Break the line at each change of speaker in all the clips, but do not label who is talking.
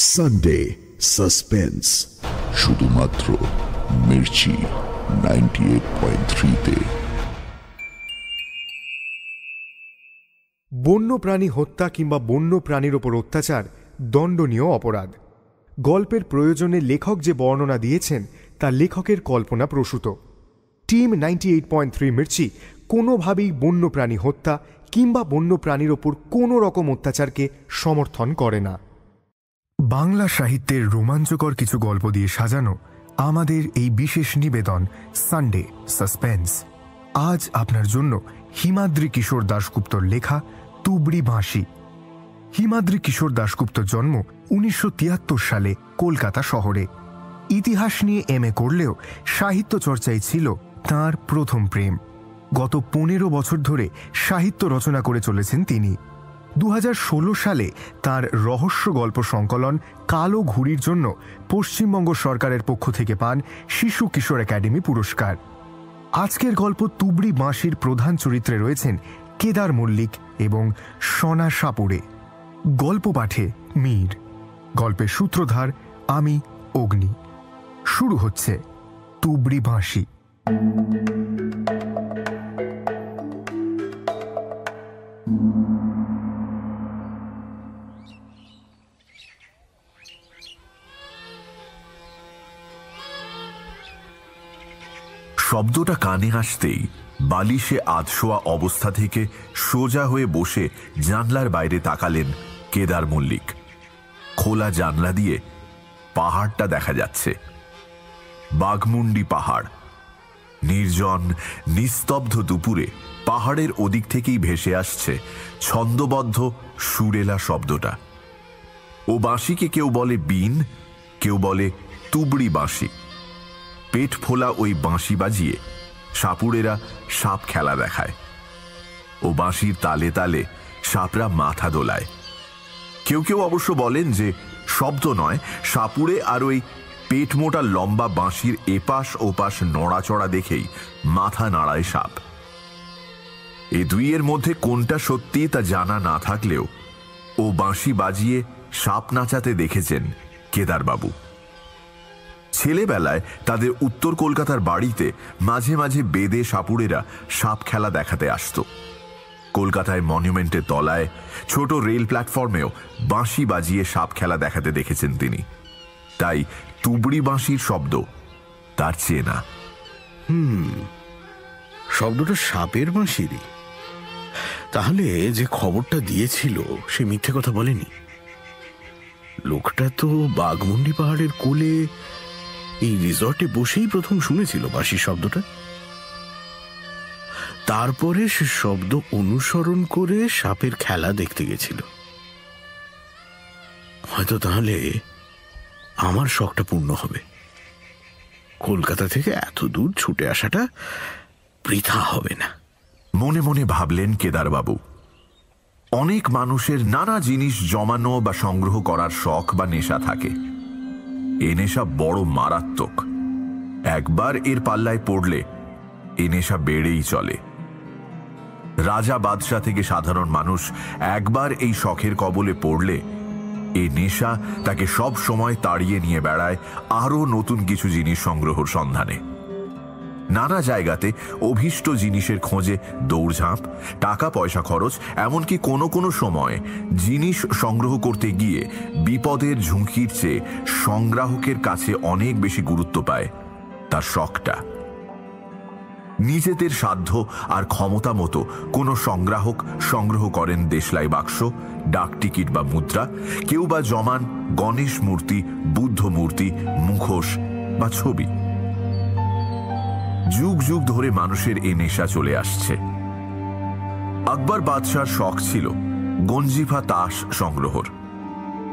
Sunday suspense শুধুমাত্র Mirchi ninety eight point থ্রিতে।
বন্য প্রাণী হত্যা কিংবা বন্য প্রাণীর ওপর অত্যাচার দণ্ডনীয় অপরাধ। গল্পের প্রয়োজনে লেখক যে বর্ণনা দিয়েছেন তা লেখকের কল্পনা প্রসূত। Team ninety eight point three Mirchi কোনোভাবেই বন্য প্রাণী হত্যা কিংবা বন্য প্রাণীর ওপর কোনো রকম অত্যাচারকে সমর্থন করে না। বাংলা সাহিত্যের রোমাঞ্চকর কিছু গল্প দিয়ে সাজানো আমাদের এই বিশেষ নিবেদন সানডে সাসপেন্স আজ আপনার জন্য হিমাদ্রি কিশোর দাশগুপ্তর লেখা তুবড়ি বাঁশি। হিমাদ্রি কিশোর দাশগুপ্তর জন্ম উনিশশো তিয়াত্তর সালে কলকাতা শহরে। ইতিহাস নিয়ে এম এ করলেও সাহিত্য চর্চায় ছিল তার প্রথম প্রেম। গত পনেরো বছর ধরে সাহিত্য রচনা করে চলেছেন তিনি। দু হাজার ষোলো সালে তার রহস্য গল্প সংকলন কালো ঘুড়ির জন্য পশ্চিমবঙ্গ সরকারের পক্ষ থেকে পান শিশু কিশোর একাডেমি পুরস্কার। আজকের গল্প তুবড়ি বাঁশির প্রধান চরিত্রে রয়েছেন কেদার মল্লিক এবং সনা সাপুরে গল্প পাঠে মীর, গল্পের সূত্রধার আমি, অগ্নি। শুরু হচ্ছে তুবড়ি বাঁশি।
শব্দটা কানে আসতেই বালিশে আধশোয়া অবস্থা থেকে সোজা হয়ে বসে জানলার বাইরে তাকালেন কেদার মল্লিক। খোলা জানলা দিয়ে পাহাড়টা দেখা যাচ্ছে। বাঘমুন্ডি পাহাড়। নির্জন, নিস্তব্ধ দুপুরে পাহাড়ের ওদিক থেকেই ভেসে আসছে ছন্দবদ্ধ সুরেলা শব্দটা। ও বাঁশিকে কেউ বলে বিন কেউ বলে তুবড়ি বাঁশি। পেট ফোলা ওই বাঁশি বাজিয়ে সাপুড়েরা সাপ খেলা দেখায়। ও বাঁশির তালে তালে সাপরা মাথা দোলায়। কেউ কেউ অবশ্য বলেন যে শব্দ নয়, সাপুড়ে আর ওই পেট মোটা লম্বা বাঁশির এপাশ ওপাশ নড়াচড়া দেখেই মাথা নাড়ায় সাপ। এ দুইয়ের মধ্যে কোনটা সত্যি তা জানা না থাকলেও ও বাঁশি বাজিয়ে সাপ নাচাতে দেখেছেন কেদারবাবু। ছেলেবেলায় তাদের উত্তর কলকাতার বাড়িতে মাঝে মাঝে বেদে সাপুড়েরা সাপ খেলা দেখাতে আসত। কলকাতায় মনুমেন্টের তলায় ছোট রেল প্ল্যাটফর্মেও বাঁশি বাজিয়ে সাপ খেলা দেখাতে দেখেছেন তিনি। তাই তুবড়ি বাঁশির শব্দ তার চেনা
শব্দটা সাপের বাঁশিরই। তাহলে যে খবরটা দিয়েছিল সে মিথ্যে কথা বলেনি? লোকটা তো বাঘমুন্ডি পাহাড়ের কোলে এই রিসর্টে বসেই প্রথম শুনেছিল বাঁশির শব্দটা। তারপরে সে শব্দ অনুসরণ করে সাপের খেলা দেখতে গেছিল। হয়তো তাহলে আমার শখটা পূর্ণ হবে। কলকাতা থেকে এত দূর ছুটে আসাটা বৃথা হবে না।
মনে মনে ভাবলেন কেদারবাবু, অনেক মানুষের নানা জিনিস জমানো বা সংগ্রহ করার শখ বা নেশা থাকে। এ নেশা বড় মারাত্মক। একবার এর পাল্লায় পড়লে এ নেশা বেড়েই চলে। রাজা বাদশাহ থেকে সাধারণ মানুষ একবার এই শখের কবলে পড়লে এ নেশা তাকে সব সময় তাড়িয়ে নিয়ে বেড়ায় আরও নতুন কিছু জিনিস সংগ্রহর সন্ধানে। নানা জায়গাতে অভীষ্ট জিনিসের খোঁজে দৌড়ঝাঁপ টাকা পয়সা খরচ, এমনকি কোনো কোনো সময় জিনিস সংগ্রহ করতে গিয়ে বিপদের ঝুঁকির চেয়ে সংগ্রাহকের কাছে অনেক বেশি গুরুত্ব পায় তার শখটা। নিজেদের সাধ্য আর ক্ষমতা মতো কোনো সংগ্রাহক সংগ্রহ করেন দেশলাই বাক্স, ডাক টিকিট বা মুদ্রা, কেউ বা জমান গণেশ মূর্তি, বুদ্ধ মূর্তি, মুখোশ বা ছবি। যুগ যুগ ধরে মানুষের এ নেশা চলে আসছে। আকবর বাদশার শখ ছিল গঞ্জিফা তাস সংগ্রহর।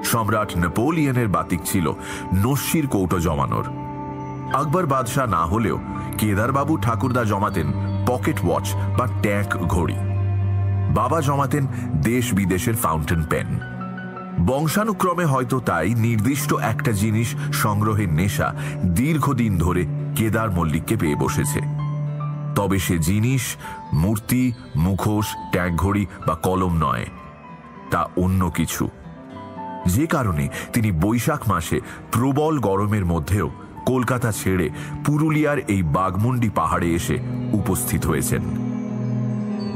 সম্রাট নেপোলিয়নের বাতিক ছিল নস্যির কৌটো জমানোর। আকবর বাদশাহ না হলেও কেদারবাবু ঠাকুরদা জমাতেন পকেট ওয়াচ বা ট্যাঙ্ক ঘড়ি। বাবা জমাতেন দেশ বিদেশের ফাউন্টেন পেন। বংশানুক্রমে হয়তো তাই নির্দিষ্ট একটা জিনিস সংগ্রহের নেশা দীর্ঘদিন ধরে কেদার মল্লিককে পেয়ে বসেছে। তবে সে জিনিস, মূর্তি, মুখোশ ট্যাঙ্ক ঘড়ি বা কলম নয়, তা অন্য কিছু। যে কারণে তিনি বৈশাখ মাসে প্রবল গরমের মধ্যেও কলকাতা ছেড়ে পুরুলিয়ার এই বাগমুন্ডি পাহাড়ে এসে উপস্থিত হয়েছেন।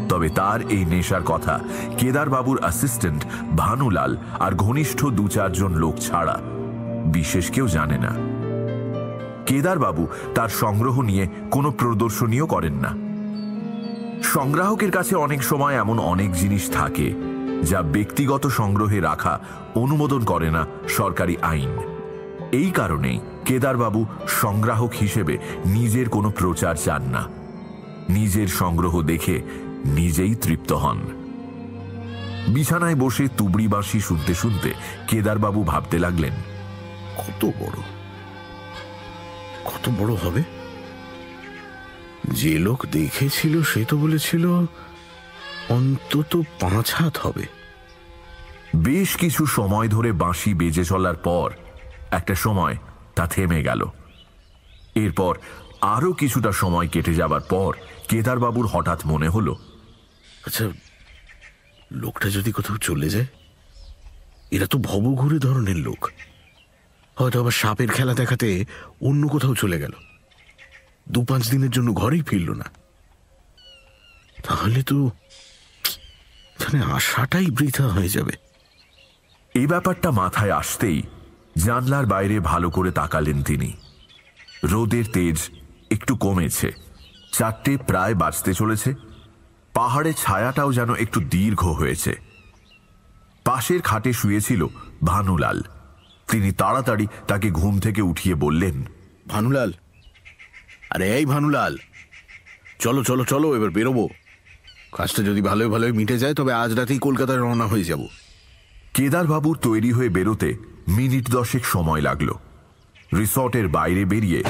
তবে তার এই নেশার কথা কেদারবাবুর অ্যাসিস্ট্যান্ট ভানুলাল আর ঘনিষ্ঠ দু চারজন লোক ছাড়া বিশেষ কেউ জানে না। কেদারবাবু তার সংগ্রহ নিয়ে কোনো প্রদর্শনীও করেন না। সংগ্রাহকের কাছে অনেক সময় এমন অনেক জিনিস থাকে, যা ব্যক্তিগত সংগ্রহে রাখা অনুমোদন করে না সরকারি আইন। এই কারণেই কেদারবাবু সংগ্রাহক হিসেবে নিজের কোনো প্রচার চান না। নিজের সংগ্রহ দেখে নিজেই তৃপ্ত হন। বিছানায় বসে তুবড়ি শুনতে শুনতে কেদারবাবু ভাবতে লাগলেন,
কত বড় কত বড় হবে? যে লোক দেখেছিল সে তো বলেছিল অন্তত পাঁচ হাত হবে।
বেশ কিছু সময় ধরে বাঁশি বেজে চলার পর একটা সময় তা থেমে গেল। এরপর আরও কিছুটা সময় কেটে যাবার পর কেদারবাবুর হঠাৎ মনে হলো
আচ্ছা লোকটা যদি কোথাও চলে যায় এরা তো ভবঘুরে ধরনের লোক। হয়তো আবার সাপের খেলা দেখাতে অন্য কোথাও চলে গেল। দু পাঁচ দিনের জন্য ঘরেই ফিরল না। তাহলে তো এখানে আসাটাই বৃথা হয়ে যাবে।
এই ব্যাপারটা মাথায় আসতেই জানলার বাইরে ভালো করে তাকালেন তিনি। রোদের তেজ একটু কমেছে। চারটে প্রায় বাঁচতে চলেছে। পাহাড়ে ছায়াটাও যেন একটু দীর্ঘ হয়েছে। পাশের খাটে শুয়েছিল ভানুলাল। তিনি তাড়াতাড়ি তাকে ঘুম থেকে উঠিয়ে বললেন
ভানুলাল। আরে এই ভানুলাল। চলো চলো চলো এবার বেরোবো। কাজটা যদি ভালোই ভালোই মিটে যায় তবে আজ রাতেই কলকাতায় রওনা হয়ে যাব।
কেদারবাবুর তৈরি হয়ে বেরোতে মিনিট দশেক সময় লাগল। রিসর্টের বাইরে বেরিয়ে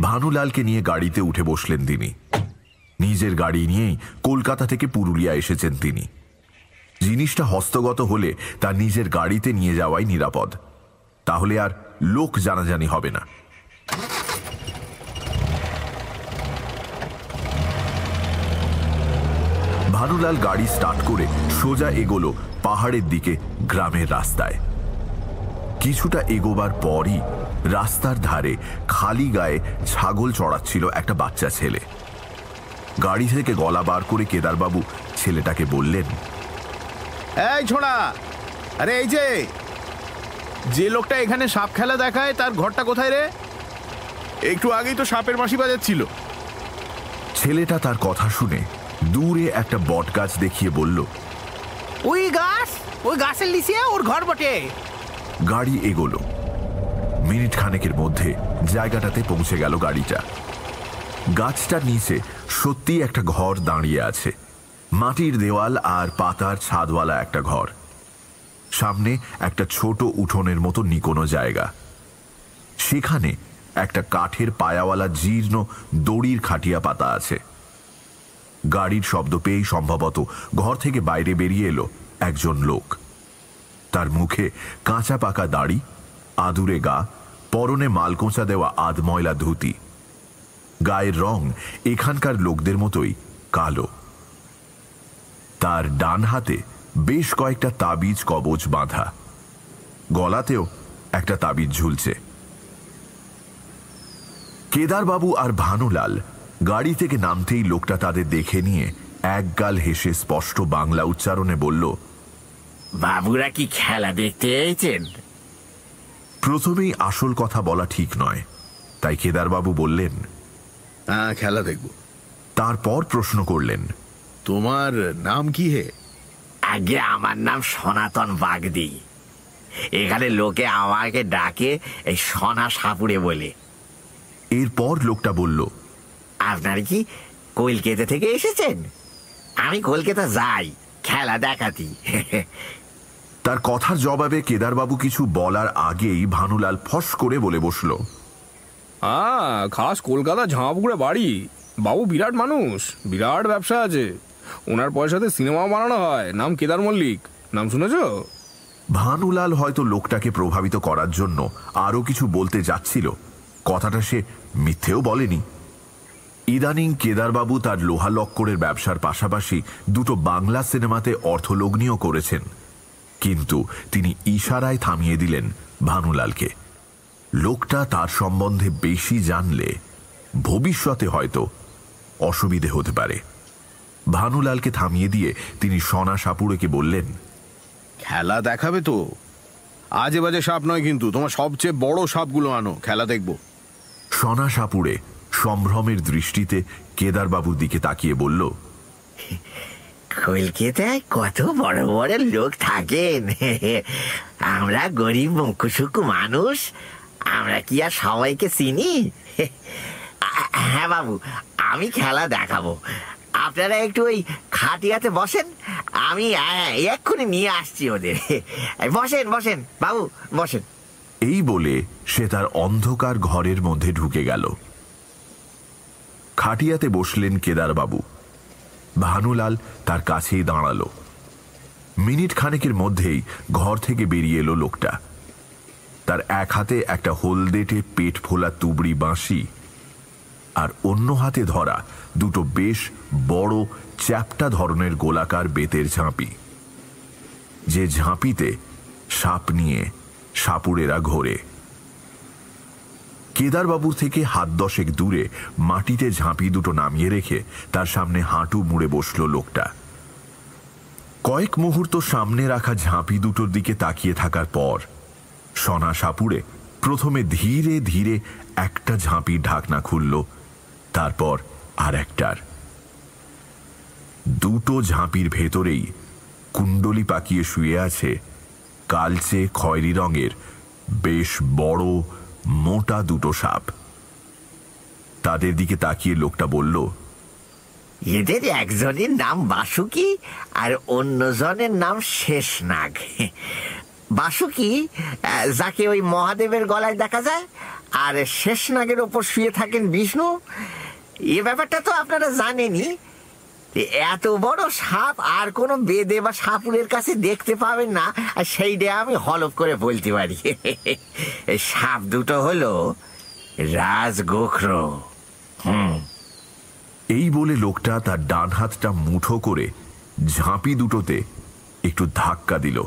ভানুলালকে নিয়ে গাড়িতে উঠে বসলেন তিনি। নিজের গাড়ি নিয়েই কলকাতা থেকে পুরুলিয়া এসেছেন তিনি। জিনিসটা হস্তগত হলে তা নিজের গাড়িতে নিয়ে যাওয়াই নিরাপদ। তাহলে আর লোক জানাজানি হবে না। ভানুলাল গাড়ি স্টার্ট করে সোজা এগোলো পাহাড়ের দিকে গ্রামের রাস্তায়। কিছুটা এগোবার পরই রাস্তার ধারে খালি গায়ে ছাগল চড়াচ্ছিল একটা বাচ্চা ছেলে। গাড়ি থেকে গলা বার করে কেদারবাবু ছেলেটাকে বললেন,
এই ছোড়া! আরে এই যে যে লোকটা এখানে সাপ খেলা দেখায় তার ঘরটা কোথায় রে? একটু আগেই তো সাপের মাসি বাজাচ্ছিল।
ছেলেটা তার কথা শুনে দূরে একটা বট গাছ দেখিয়ে বলল
ওই গাছ? ওই গাছের নিচে ওর ঘর বটে।
গাড়ি এগোলো। মিনিট খানেকের মধ্যে জায়গাটাতে পৌঁছে গেল গাড়িটা। গাছটার নিচে সত্যি একটা ঘর দাঁড়িয়ে আছে। মাটির দেওয়াল আর পাতার ছাদওয়ালা একটা ঘর। সামনে একটা ছোট উঠোনের মতো নিকোনো জায়গা। সেখানে একটা কাঠের পায়াওয়ালা জীর্ণ দড়ির খাটিয়া পাতা আছে। গাড়ির শব্দ পেয়েই সম্ভবত ঘর থেকে বাইরে বেরিয়ে এলো একজন লোক। তার মুখে কাঁচা পাকা দাড়ি, আদুরে গা, পরনে মালকোঁচা দেওয়া আধময়লা ধুতি। গায়ের রং এখানকার লোকদের মতোই কালো। তার ডান হাতে বেশ কয়েকটা তাবিজ কবচ বাঁধা। গলাতেও একটা তাবিজ ঝুলছে। কেদারবাবু আর ভানুলাল গাড়ি থেকে নামতেই লোকটা তাদের দেখে নিয়ে একগাল হেসে স্পষ্ট বাংলা উচ্চারণে বলল
বাবুরা কি খেলা দেখতে এসেছেন?
প্রথমেই আসল কথা বলা ঠিক নয় তাই কেদারবাবু বললেন
হ্যাঁ খেলা দেখব।
তারপর প্রশ্ন করলেন
তোমার নাম কি হে?
আগে আমার নাম সনাতন বাগদি। এখানে লোকে আমাকে ডাকে এই সোনা সাপুড়ে বলে।
এরপর লোকটা বলল
আপনার কি কলকাতা থেকে এসেছেন? আমি কলকাতা যাই খেলা দেখাতি।
তার কথার জবাবে কেদারবাবু কিছু বলার আগেই ভানুলাল ফস করে বলে বসল
হ্যাঁ খাস কলকাতা ঝাঁপুকুরে বাড়ি। বাবু বিরাট মানুষ বিরাট ব্যবসা আছে। ওনার পয়সাতে সিনেমা বানানো হয়। নাম কেদার মল্লিক। নাম শুনেছ?
ভানুলাল হয়তো লোকটাকে প্রভাবিত করার জন্য আরও কিছু বলতে যাচ্ছিল। কথাটা সে মিথ্যেও বলেনি। ইদানিং কেদারবাবু তার লোহা লক্করের ব্যবসার পাশাপাশি দুটো বাংলা সিনেমাতে অর্থলগ্নিও করেছেন। কিন্তু তিনি ইশারায় থামিয়ে দিলেন ভানুলালকে। লোকটা তার সম্বন্ধে বেশি জানলে ভবিষ্যতে হয়তো অসুবিধে হতে পারে। ভানুলালকে থামিয়ে দিয়ে তিনি সনা সাপুড়েকে বললেন
খেলা দেখাবে তো। আজে বাজে সাপ নয় কিন্তু তোমার সবচেয়ে বড় সাপগুলো আনো খেলা দেখব।
সনা সাপুড়ে সম্ভ্রমের দৃষ্টিতে কেদারবাবুর দিকে তাকিয়ে বলল
কলকাতায় কত বড় বড় লোক থাকেন। আমরা গরিব মুখুসুকু মানুষ আমরা কি আর সবাইকে চিনি? হ্যাঁ বাবু আমি খেলা দেখাবো। আপনারা একটু ওই খাটিয়াতে বসেন। আমি এক্ষুনি নিয়ে আসছি ওদের। বসেন বসেন, বাবু, বসেন।
এই বলে সে তার অন্ধকার ঘরের মধ্যে ঢুকে গেল। খাটিয়াতে বসলেন কেদারবাবু। ভানুলাল তার কাছেই দাঁড়াল। মিনিট খানেকের মধ্যেই ঘর থেকে বেরিয়ে এলো লোকটা। তার এক হাতে একটা হলদেটে পেট ফোলা তুবড়ি বাঁশি আর অন্য হাতে ধরা দুটো বেশ বড় চ্যাপটা ধরনের গোলাকার বেতের ঝাঁপি। যে ঝাঁপিতে সাপ নিয়ে সাপুরেরা ঘোরে। কেদারবাবুর থেকে হাত দশেক দূরে মাটিতে ঝাঁপি দুটো নামিয়ে রেখে তার সামনে হাঁটু মুড়ে বসল লোকটা। কয়েক মুহূর্ত সামনে রাখা ঝাঁপি দুটোর দিকে তাকিয়ে থাকার পর সনা সাপুড়ে প্রথমে ধীরে ধীরে একটা ঝাঁপির ঢাকনা খুলল তারপর আর একটার। দুটো ঝাঁপির ভেতরেই কুণ্ডলি পাকিয়ে শুয়ে আছে কালচে খয়েরি রঙের বেশ বড়, মোটা দুটো সাপ। তাদের দিকে তাকিয়ে লোকটা বলল,
এদের একজনের নাম বাসুকি আর অন্যজনের নাম শেষনাগ। বাসুকি যাকে ওই মহাদেবের গলায় দেখা যায়, আর শেষনাগের ওপর শুয়ে থাকেন বিষ্ণু এ ব্যাপারটা তো আপনারা জানেনই এত বড় সাপ আর কোনো বেদে বা সাপুরের কাছে দেখতে পাবেন না, আর সেইটা আমি হলফ করে বলতে পারি। সাপ দুটো হলো রাজগোখরো। হুম।
এই বলে লোকটা তার ডান হাতটা মুঠো করে ঝাঁপি দুটোতে একটু ধাক্কা দিল।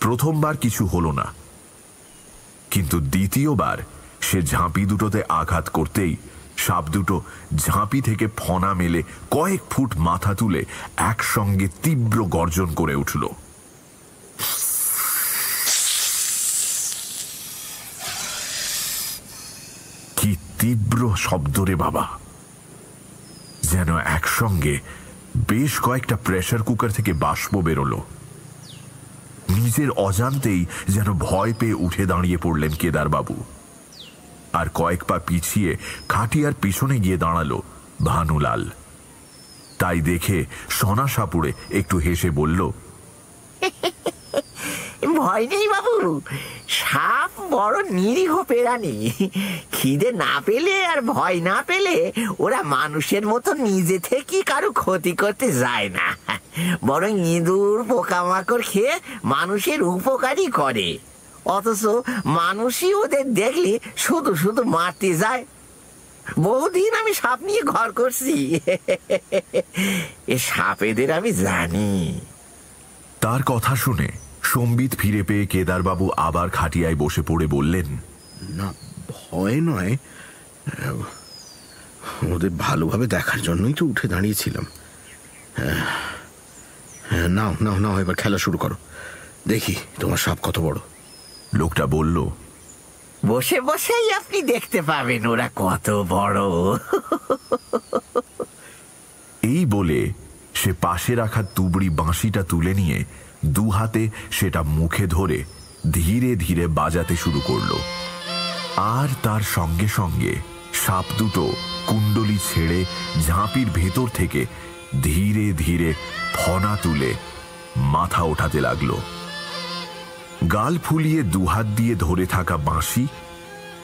প্রথমবার কিছু হলো না, কিন্তু দ্বিতীয়বার সে ঝাঁপি দুটোতে আঘাত করতেই সাপ দুটো ঝাঁপি থেকে ফনা মেলে কয়েক ফুট মাথা তুলে একসঙ্গে তীব্র গর্জন করে উঠল। কি তীব্র শব্দ রে বাবা। যেন একসঙ্গে বেশ কয়েকটা প্রেসার কুকার থেকে বাষ্প বেরোলো। নিজের অজান্তেই যেন ভয় পেয়ে উঠে দাঁড়িয়ে পড়লেন কেদারবাবু। আর কয়েক পা পিছিয়ে খাটিয়ার পিছনে গিয়ে দাঁড়াল ভানুলাল। তাই দেখে সনা সাপুড়ে একটু হেসে বলল,
ভয় নেই বাবু, সাপ বড় নিরীহ প্রাণী খিদে না পেলে আর ভয় না পেলে ওরা মানুষের মতো নিজে থেকে কারও ক্ষতি করতে যায় না। বরং ইঁদুর, পোকামাকড় খেয়ে মানুষের উপকারই করে। অথচ মানুষই ওদের দেখলে শুধু শুধু মারতে যায়। বহুদিন আমি সাপ নিয়ে ঘর করছি। এ সাপেদের আমি জানি।
তার কথা শুনে সম্বিত ফিরে পেয়ে কেদারবাবু আবার খাটিয়ায় বসে পড়ে বললেন
না ভয় নয়। ওদের ভালোভাবে দেখার জন্যই তো উঠে দাঁড়িয়েছিলাম। হ্যাঁ, হ্যাঁ, নাও নাও নাও এবার খেলা শুরু করো। দেখি তোমার সাপ কত বড়।
লোকটা বলল
বসে বসেই আপনি দেখতে পাবেন ওরা কত বড়।
এই বলে সে পাশে রাখা তুবড়ি বাঁশিটা তুলে নিয়ে দু হাতে সেটা মুখে ধরে ধীরে ধীরে বাজাতে শুরু করল। আর তার সঙ্গে সঙ্গে সাপ দুটো কুণ্ডলি ছেড়ে ঝাঁপির ভেতর থেকে ধীরে ধীরে ফনা তুলে মাথা ওঠাতে লাগল। গাল ফুলিয়ে দুহাত দিয়ে ধরে থাকা বাঁশি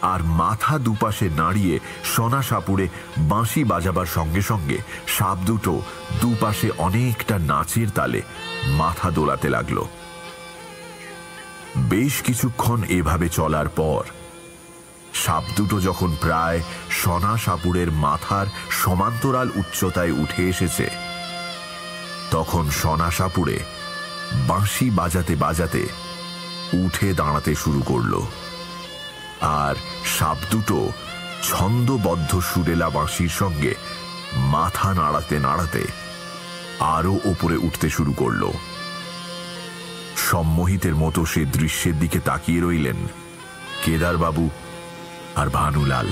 আর মাথা দুপাশে নাড়িয়ে সোনা সাপুড়ে বাঁশি বাজাবার সঙ্গে সঙ্গে সাপ দুটো দুপাশে অনেকটা নাচের তালে মাথা দোলাতে লাগল। বেশ কিছুক্ষণ এভাবে চলার পর সাপ দুটো যখন প্রায় সনা সাপুড়ের মাথার সমান্তরাল উচ্চতায় উঠে এসেছে, তখন সনা সাপুড়ে বাঁশি বাজাতে বাজাতে উঠে দাঁড়াতে শুরু করল। আর সাপ দুটো ছন্দবদ্ধ সুরেলা বাঁশির সঙ্গে মাথা নাড়াতে নাড়াতে আরও ওপরে উঠতে শুরু করল। সম্মোহিতের মতো সে দৃশ্যের দিকে তাকিয়ে রইলেন কেদারবাবু আর ভানুলাল।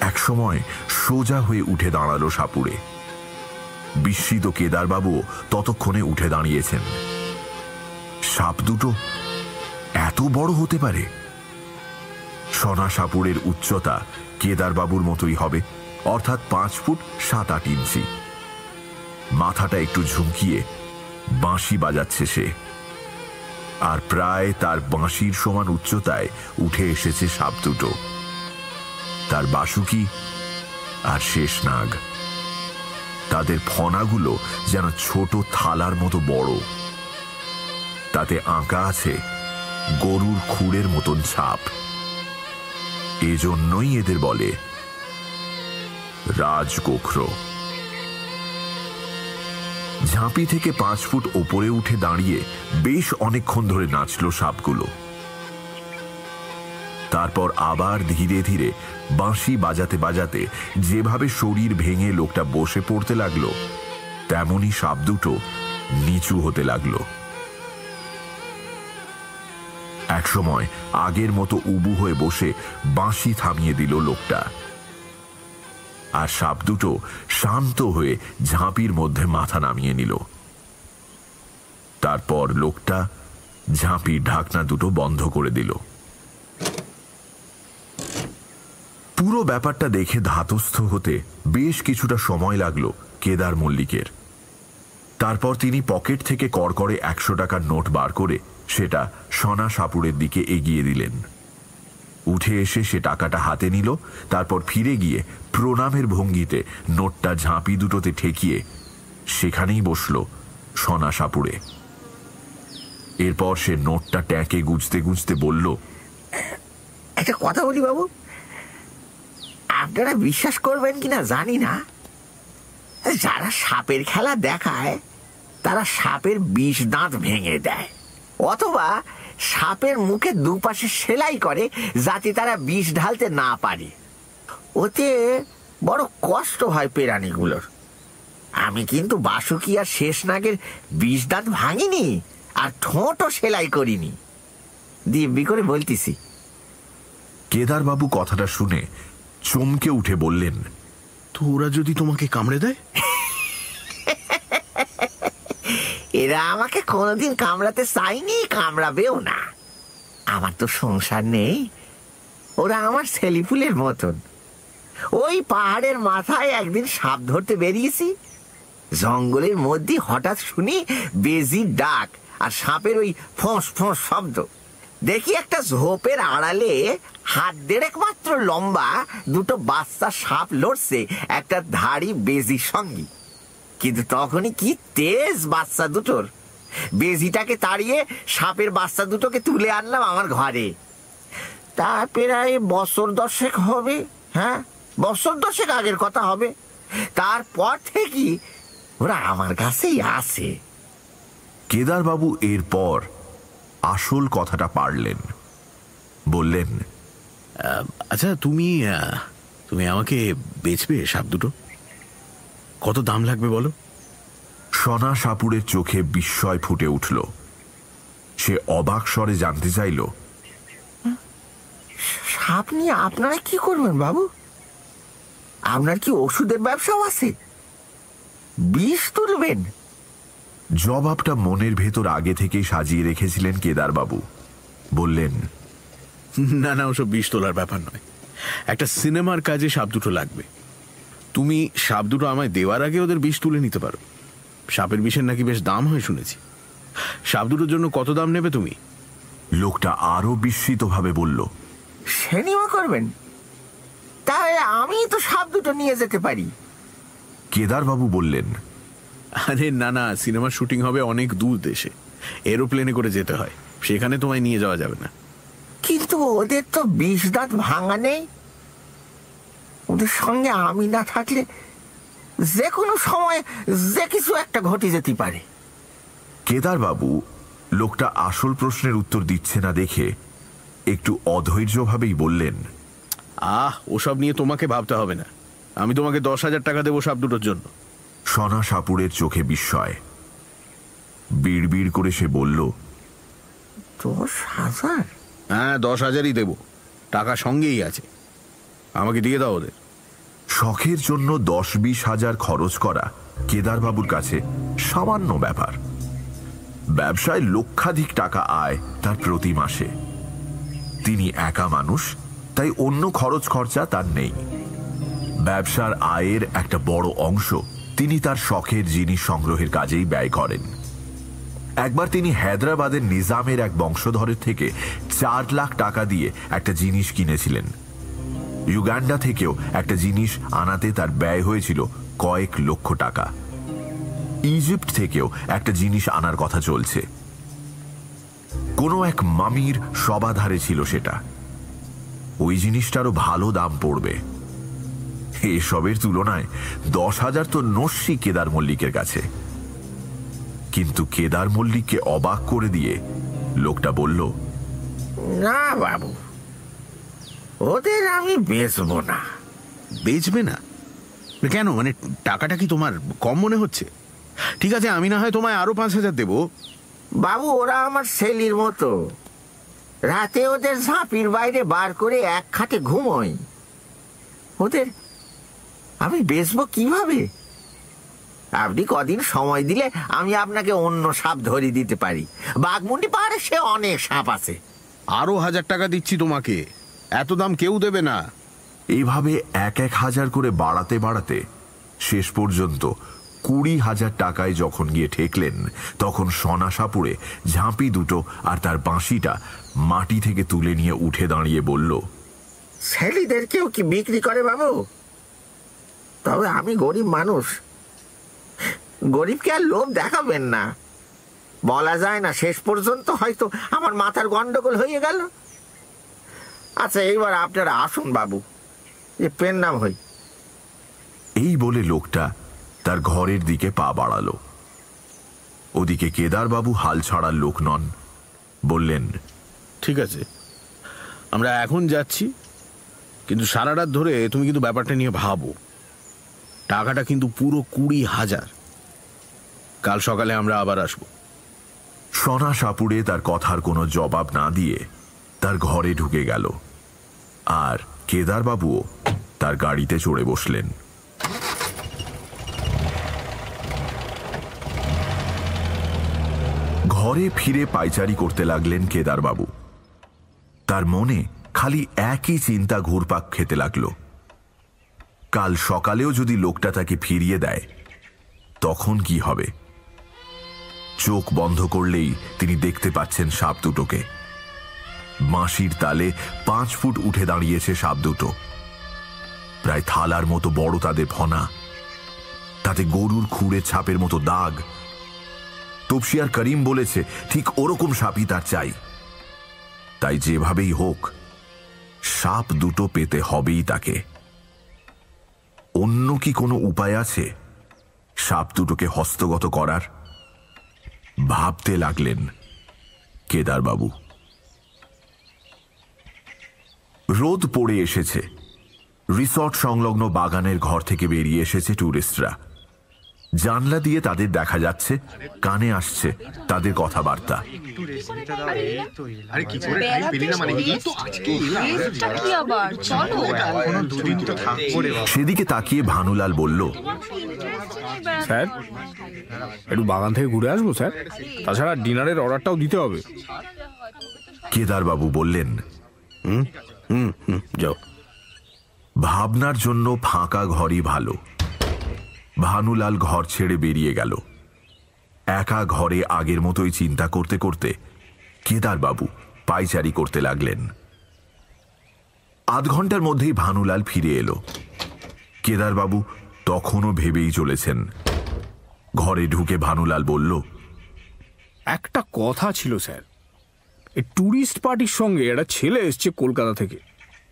একসময় সোজা হয়ে উঠে দাঁড়াল সাপুড়ে বিস্মিত কেদারবাবু ততক্ষণে উঠে দাঁড়িয়েছেন। সাপ দুটো এত বড় হতে পারে? সোনা সাপুরের উচ্চতা কেদারবাবুর মতোই হবে, অর্থাৎ পাঁচ ফুট সাত আট ইঞ্চি। মাথাটা একটু ঝুঁকিয়ে বাঁশি বাজাচ্ছে সে। আর প্রায় তার বাঁশির সমান উচ্চতায় উঠে এসেছে সাপ দুটো। তার বাসুকি আর শেষ নাগ। তাদের ফনাগুলো যেন ছোট থালার মতো বড়। তাতে আঁকা আছে গরুর খুঁড়ের মতন ছাপ এজন্যই এদের বলে রাজগোখরো। ঝাঁপি থেকে পাঁচ ফুট ওপরে উঠে দাঁড়িয়ে বেশ অনেকক্ষণ ধরে নাচল সাপগুলো। তারপর আবার ধীরে ধীরে বাঁশি বাজাতে বাজাতে যেভাবে শরীর ভেঙে লোকটা বসে পড়তে লাগল তেমনি সাপ দুটো নিচু হতে লাগল। একসময় আগের মতো উবু হয়ে বসে বাঁশি থামিয়ে দিল লোকটা। আর সাপ দুটো শান্ত হয়ে ঝাঁপির মধ্যে মাথা নামিয়ে নিল। তারপর লোকটা ঝাঁপির ঢাকনা দুটো বন্ধ করে দিল। পুরো ব্যাপারটা দেখে ধাতস্থ হতে বেশ কিছুটা সময় লাগল কেদার মল্লিকের। তারপর তিনি পকেট থেকে কড়কড়ে একশো টাকার নোট বার করে সেটা সোনা সাপুরের দিকে এগিয়ে দিলেন। উঠে এসে সে টাকাটা হাতে নিল, তারপর ফিরে গিয়ে প্রণামের ভঙ্গিতে নোটটা ঝাঁপি দুটোতে ঠেকিয়ে সেখানেই বসল সোনা সাপুরে। এরপর সে নোটটা ট্যাঁকে গুজতে গুজতে বলল,
একটা কথা বলি বাবু। আপনারা বিশ্বাস করবেন কিনা জানি না। যারা সাপের খেলা দেখায়, তারা সাপের বিষ দাঁত ভেঙে দেয়। অথবা সাপের মুখে দুপাশে সেলাই করে যাতে তারা বিষ ঢালতে না পারে। ওতে বড় কষ্ট হয় প্রাণীগুলোর আমি কিন্তু বাসুকি আর শেষ নাগের বিষ দাঁত ভাঙিনি আর ঠোঁটও সেলাই করিনি। দিব্যি করে বলতেছি।
কেদারবাবু কথাটা শুনে চমকে উঠে বললেন
তো ওরা যদি তোমাকে কামড়ে দেয়?
এরা আমাকে কোনোদিন কামড়াতে চাইনি, কামড়াবেও না। আমার তো সংসার নেই। ওরা আমার ছেলিপুলের মতন। ওই পাহাড়ের মাথায় একদিন সাপ ধরতে বেরিয়েছি। জঙ্গলের মধ্যে হঠাৎ শুনি বেজির ডাক আর সাপের ওই ফোঁস ফোঁস শব্দ। দেখি একটা ঝোপের আড়ালে হাত দেড়েক মাত্র লম্বা দুটো বাচ্চা সাপ লড়ছে, একটা ধাড়ি বেজির সঙ্গে। কিন্তু তখনই কি তেজ বাচ্চা দুটোর। বেজিটাকে তাড়িয়ে সাপের বাচ্চা দুটোকে তুলে আনলাম আমার ঘরে। তা প্রায় বছর দশেক হবে হ্যাঁ? বছর দশেক আগের কথা হবে। তারপর থেকে ওরা আমার কাছেই আসে
কেদারবাবু এরপর আসল কথাটা পারলেন। বললেন
আচ্ছা তুমি তুমি আমাকে বেচবে সাপ দুটো? কত দাম লাগবে বলো?
সনা সাপুরের চোখে বিস্ময় ফুটে উঠল। সে অবাক স্বরে জানতে চাইল
সাপ নিয়ে আপনারা কি করবেন বাবু? আপনার কি ওষুধের ব্যবসাও আছে? বিষ তুলবেন।
জবাবটা মনের ভেতর আগে থেকেই সাজিয়ে রেখেছিলেন কেদারবাবু। বললেন
না না ওসব বিষ তোলার ব্যাপার নয়। একটা সিনেমার কাজে সাপ দুটো লাগবে। তুমি সাপ দুটো আমায় দেওয়ার আগে ওদের বিষ তুলে নিতে পারো। সাপের বিষের নাকি বেশ দাম হয় শুনেছি। সাপ দুটোর জন্য কত দাম নেবে তুমি?
লোকটা আরও বিস্মিতভাবে বলল
সিনেমা করবেন। তাহলে আমি তো সাপ দুটো নিয়ে যেতে পারি।
কেদারবাবু বললেন
আরে না না সিনেমার শুটিং হবে অনেক দূর দেশে। এরোপ্লেনে করে যেতে হয়। সেখানে তোমায় নিয়ে যাওয়া যাবে না।
কিন্তু ওদের তো বিষ দাঁত ভাঙা নেই। ওদের সঙ্গে আমি না থাকলে যে কোনো সময় যে কিছু একটা ঘটে যেতে পারে।
কেদারবাবু লোকটা আসল প্রশ্নের উত্তর দিচ্ছে না দেখে একটু অধৈর্যভাবেই বললেন
আহ ওসব নিয়ে তোমাকে ভাবতে হবে না। আমি তোমাকে দশ হাজার টাকা দেবো সাপ দুটোর জন্য।
সনা সাপুরের চোখে বিস্ময়। বিড়বিড় করে সে বলল
দশ হাজার?
হ্যাঁ দশ হাজারই দেবো। টাকা সঙ্গেই আছে। আমাকে দিয়ে দাও ওদের।
শখের জন্য দশ বিশ হাজার খরচ করা কেদারবাবুর কাছে সামান্য ব্যাপার। ব্যবসায় লক্ষাধিক টাকা আয় তার প্রতি মাসে। তিনি একা মানুষ, তাই অন্য খরচ খরচা তার নেই। ব্যবসার আয়ের একটা বড় অংশ তিনি তার শখের জিনিস সংগ্রহের কাজেই ব্যয় করেন। একবার তিনি হায়দ্রাবাদের নিজামের এক বংশধরের থেকে চার লাখ টাকা দিয়ে একটা জিনিস কিনেছিলেন। ইউগান্ডা থেকেও একটা জিনিস আনাতে তার ব্যয় হয়েছিল কয়েক লক্ষ টাকা। ইজিপ্ট থেকেও একটা জিনিস আনার কথা চলছে। কোনো এক মামির সবাধারে ছিল সেটা। ওই জিনিসটারও ভালো দাম পড়বে। এসবের তুলনায় দশ হাজার তো নস্যি কেদার মল্লিকের কাছে। কিন্তু কেদার মল্লিককে অবাক করে দিয়ে লোকটা বলল,
না, বাবু। ওদের আমি বেচবো না।
বেচবে না? কেন? মানে টাকাটা কি তোমার কম মনে হচ্ছে? ঠিক আছে আমি না হয় তোমায় আরও পাঁচ হাজার দেবো।
বাবু ওরা আমার ছেলির মতো। রাতে ওদের ঝাঁপির বাইরে বার করে এক খাটে ঘুমোই। ওদের আমি বেচবো কীভাবে? আপনি কদিন সময় দিলে আমি আপনাকে অন্য সাপ ধরিয়ে দিতে পারি। বাঘমুন্ডি পাহাড়ে সে অনেক সাপ আছে।
আরও হাজার টাকা দিচ্ছি তোমাকে। এত দাম কেউ দেবে না।
এইভাবে এক এক হাজার করে বাড়াতে বাড়াতে শেষ পর্যন্ত কুড়ি হাজার টাকায় যখন গিয়ে ঠেকলেন তখন সনা সাপুড়ে ঝাঁপি দুটো আর তার বাঁশিটা মাটি থেকে তুলে নিয়ে উঠে দাঁড়িয়ে বলল
ছেলেদের কেউ কি বিক্রি করে বাবু? তবে আমি গরিব মানুষ। গরিবকে আর লোভ দেখাবেন না। বলা যায় না শেষ পর্যন্ত হয়তো আমার মাথার গন্ডগোল হয়ে গেল। আচ্ছা এইবার আপনারা আসুন বাবু। এ পেন নাম হই।
এই বলে লোকটা তার ঘরের দিকে পা বাড়ালো। ওদিকে কেদারবাবু হাল ছাড়ার লোক নন। বললেন
ঠিক আছে আমরা এখন যাচ্ছি কিন্তু সারা রাত ধরে তুমি কিন্তু ব্যাপারটা নিয়ে ভাবো। টাকাটা কিন্তু পুরো কুড়ি হাজার। কাল সকালে আমরা আবার আসব।
সনা সাপুড়ে তার কথার কোনো জবাব না দিয়ে তার ঘরে ঢুকে গেল। আর কেদারবাবুও তার গাড়িতে চড়ে বসলেন। ঘরে ফিরে পাইচারি করতে লাগলেন কেদারবাবু। তার মনে খালি একই চিন্তা ঘুরপাক খেতে লাগল। কাল সকালেও যদি লোকটা তাকে ফিরিয়ে দেয়, তখন কি হবে? চোখ বন্ধ করলেই তিনি দেখতে পাচ্ছেন সাপ দুটোকে। বাঁশির তালে পাঁচ ফুট উঠে দাঁড়িয়েছে সাপ দুটো। প্রায় থালার মতো বড় তাদের ফনা। তাতে গরুর খুঁড়ে ছাপের মতো দাগ। তপসিয়ার করিম বলেছে, ঠিক ওরকম সাপই তার চাই। তাই যেভাবেই হোক, সাপ দুটো পেতে হবেই তাকে। অন্য কি কোনো উপায় আছে? সাপ দুটোকে হস্তগত করার? ভাবতে লাগলেন কেদারবাবু। রোদ পড়ে এসেছে। রিসর্ট সংলগ্ন বাগানের ঘর থেকে বেরিয়ে এসেছে টুরিস্টরা। জানলা দিয়ে তাদের দেখা যাচ্ছে কানে আসছে তাদের কথাবার্তা।
রেসটা কি আবার? চলো।
সেদিকে তাকিয়ে ভানুলাল বলল
স্যার একটু বাগান থেকে ঘুরে আসব স্যার। তাছাড়া ডিনারের অর্ডারটাও দিতে হবে।
কেদারবাবু বললেন
হুম? হুম যাও।
ভাবনার জন্য ফাঁকা ঘরই ভালো। ভানুলাল ঘর ছেড়ে বেরিয়ে গেল। একা ঘরে আগের মতোই চিন্তা করতে করতে কেদারবাবু পাইচারি করতে লাগলেন। আধ ঘণ্টার মধ্যেই ভানুলাল ফিরে এলো। কেদারবাবু তখনও ভেবেই চলেছেন। ঘরে ঢুকে ভানুলাল বলল,
একটা কথা ছিল, স্যার। এই ট্যুরিস্ট পার্টির সঙ্গে একটা ছেলে এসছে কলকাতা থেকে।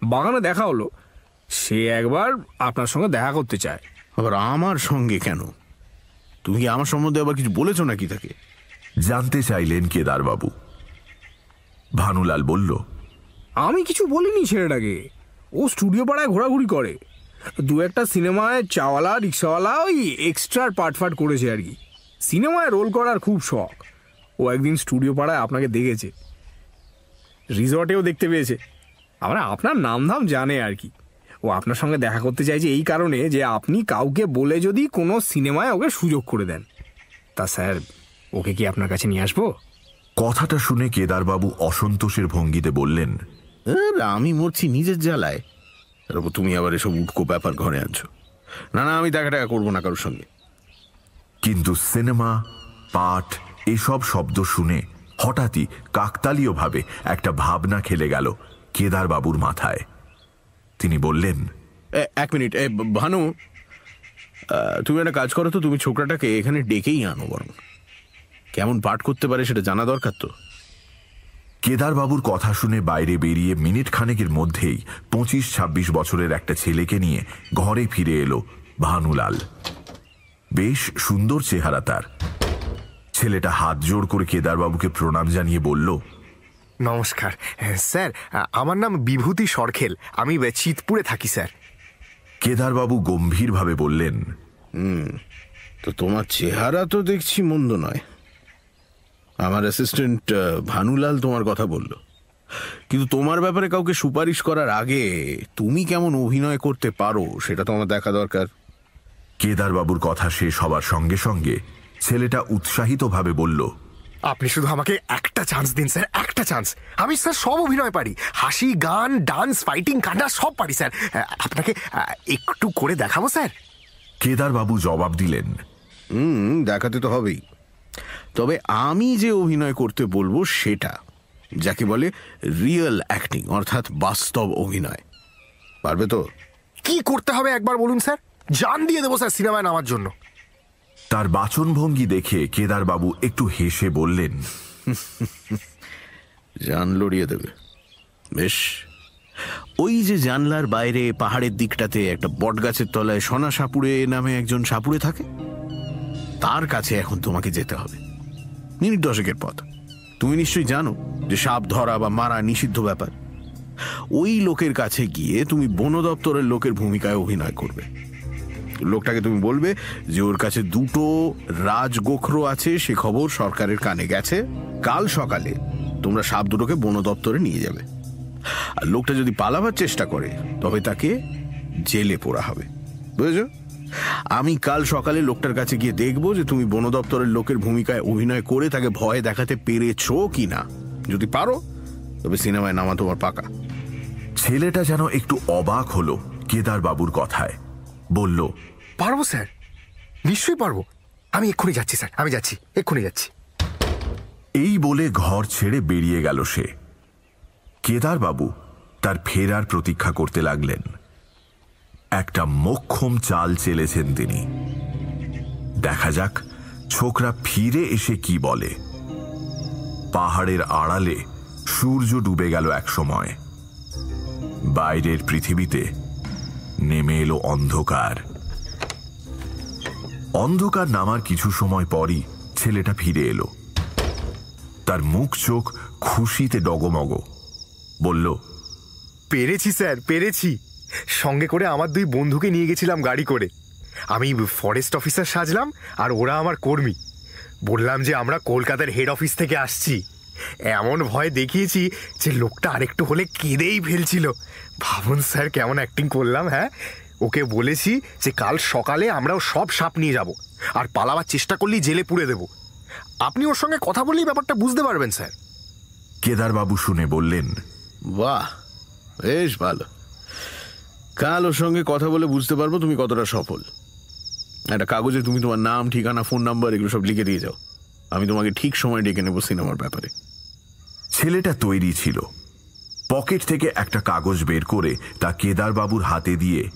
বাগানে দেখা হলো। সে একবার আপনার সঙ্গে দেখা করতে চায়।
আবার আমার সঙ্গে কেন? তুমি কি আমার সম্বন্ধে আবার কিছু বলেছ নাকি তাকে?
জানতে চাইলেন কেদারবাবু ভানুলাল বলল
আমি কিছু বলিনি ছেলেটাকে। ও স্টুডিও পাড়ায় ঘোরাঘুরি করে। দু একটা সিনেমায় চাওয়ালা রিক্সাওয়ালা ওই এক্সট্রার পাট ফাট করেছে আর কি। সিনেমায় রোল করার খুব শখ। ও একদিন স্টুডিও পাড়ায় আপনাকে দেখেছে। রিসর্টেও দেখতে পেয়েছে। আমরা আপনার নাম ধাম জানে আর কি। ও আপনার সঙ্গে দেখা করতে চাইছে এই কারণে যে আপনি কাউকে বলে যদি কোনো সিনেমায় ওকে সুযোগ করে দেন। তা স্যার ওকে কি আপনার কাছে নিয়ে আসব?
কথাটা শুনে কেদারবাবু অসন্তোষের ভঙ্গিতে বললেন
আমি মরছি নিজের জ্বালায়। তারপর তুমি আবার এসব উটকো ব্যাপার ঘরে আনছো। না না আমি দেখা টাকা করব না কারোর সঙ্গে।
কিন্তু সিনেমা পাঠ এসব শব্দ শুনে হঠাৎই কাকতালীয়ভাবে একটা ভাবনা খেলে গেল কেদারবাবুর মাথায়। তিনি বললেন
এক মিনিট ভানু তুমি একটা কাজ করো তো তুমি ছোকরাটাকে এখানে ডেকেই আনো বরং। কেমন পাঠ করতে পারে সেটা জানা দরকার তো।
কেদারবাবুর কথা শুনে বাইরে বেরিয়ে মিনিট খানেকের মধ্যেই পঁচিশ ছাব্বিশ বছরের একটা ছেলেকে নিয়ে ঘরে ফিরে এলো ভানুলাল। বেশ সুন্দর চেহারা তার। ছেলেটা হাত জোড় করে কেদারবাবুকে প্রণাম জানিয়ে বলল
নমস্কার। হ্যাঁ, স্যার আমার নাম বিভূতি সরখেল। আমি চিতপুরে থাকি স্যার।
কেদারবাবু গম্ভীরভাবে বললেন
তো তোমার চেহারা তো দেখছি মন্দ নয়। আমার অ্যাসিস্ট্যান্ট ভানুলাল তোমার কথা বলল। কিন্তু তোমার ব্যাপারে কাউকে সুপারিশ করার আগে তুমি কেমন অভিনয় করতে পারো সেটা তো আমার দেখা দরকার।
কেদারবাবুর কথা শেষ হবার সঙ্গে সঙ্গে ছেলেটা উৎসাহিতভাবে বলল
আপনি শুধু আমাকে একটা চান্স দিন স্যার একটা চান্স আমি স্যার সব অভিনয় পারি। হাসি গান ডান্স ফাইটিং কান্না সব পারি স্যার আপনাকে একটু করে দেখাবো স্যার
কেদারবাবু জবাব দিলেন
হুম দেখাতে তো হবেই। তবে আমি যে অভিনয় করতে বলব সেটা যাকে বলে রিয়েল অ্যাক্টিং অর্থাৎ বাস্তব অভিনয়। পারবে তো?
কি করতে হবে একবার বলুন স্যার জান দিয়ে দেবো স্যার সিনেমায় নামার জন্য।
তার বাচনভঙ্গি দেখে কেদারবাবু একটু হেসে বললেন,
জান লড়িয়ে দেবে। বেশ। ওই যে জানলার বাইরে পাহাড়ের দিকটাতে একটা বটগাছের তলায় সোনা সাপুড়ে নামে একজন সাপুড়ে থাকে, তার কাছে এখন তোমাকে যেতে হবে। মিনিট দশেকের পথ। তুমি নিশ্চয়ই জানো যে সাপ ধরা বা মারা নিষিদ্ধ ব্যাপার। ওই লোকের কাছে গিয়ে তুমি বন দপ্তরের লোকের ভূমিকায় অভিনয় করবে। লোকটাকে তুমি বলবে যে ওর কাছে দুটো রাজগোখরো আছে, সে খবর সরকারের কানে গেছে। কাল সকালে তোমরা সাপ দুটোকে বন দপ্তরে নিয়ে যাবে। আর লোকটা যদি পালাবার চেষ্টা করে, তবে তাকে জেলে পোড়া হবে। বুঝেছ? আমি কাল সকালে লোকটার কাছে গিয়ে দেখব যে তুমি বন দপ্তরের লোকের ভূমিকায় অভিনয় করে তাকে ভয় দেখাতে পেরেছ কি না যদি পারো, তবে সিনেমায় নামা তোমার পাকা।
ছেলেটা যেন একটু অবাক হলো কেদারবাবুর কথায়। বলল
পারব স্যার। নিশ্চয়ই পারব। আমি এক্ষুনি যাচ্ছি স্যার। আমি যাচ্ছি এক্ষুনি যাচ্ছি।
এই বলে ঘর ছেড়ে বেরিয়ে গেল সে। কেদারবাবু তার ফেরার প্রতীক্ষা করতে লাগলেন। একটা মোক্ষম চাল চেলেছেন তিনি। দেখা যাক ছোকরা ফিরে এসে কি বলে। পাহাড়ের আড়ালে সূর্য ডুবে গেল এক সময়। বাইরের পৃথিবীতে নেমে এলো অন্ধকার। অন্ধকার নামার কিছু সময় পরই ছেলেটা ফিরে এলো। তার মুখ চোখ খুশিতে ডগমগ। বলল,
পেরেছি স্যার, পেরেছি। সঙ্গে করে আমার দুই বন্ধুকে নিয়ে গেছিলাম গাড়ি করে। আমি ফরেস্ট অফিসার সাজলাম আর ওরা আমার কর্মী। বললাম যে আমরা কলকাতার হেড অফিস থেকে আসছি। এমন ভয় দেখিয়েছি যে লোকটা আরেকটু হলে কেঁদেই ফেলছিল। ভাবুন স্যার কেমন অ্যাক্টিং করলাম হ্যাঁ? ওকে বলেছি যে কাল সকালে আমরাও সব সাপ নিয়ে যাব আর পালাবার চেষ্টা করলেই জেলে পুড়ে দেব। আপনি ওর সঙ্গে কথা বললেই ব্যাপারটা বুঝতে পারবেন স্যার।
কেদারবাবু শুনে বললেন
বাহ বেশ ভালো। কাল ওর সঙ্গে কথা বলে বুঝতে পারব তুমি কতটা সফল। একটা কাগজে তুমি তোমার নাম ঠিকানা ফোন নাম্বার এগুলো সব লিখে দিয়ে যাও। আমি তোমাকে ঠিক সময় ডেকে নেব সিনেমার ব্যাপারে।
ছেলেটা তৈরি ছিল। পকেট থেকে একটা কাগজ বের করে তা কেদারবাবুর হাতে দিয়ে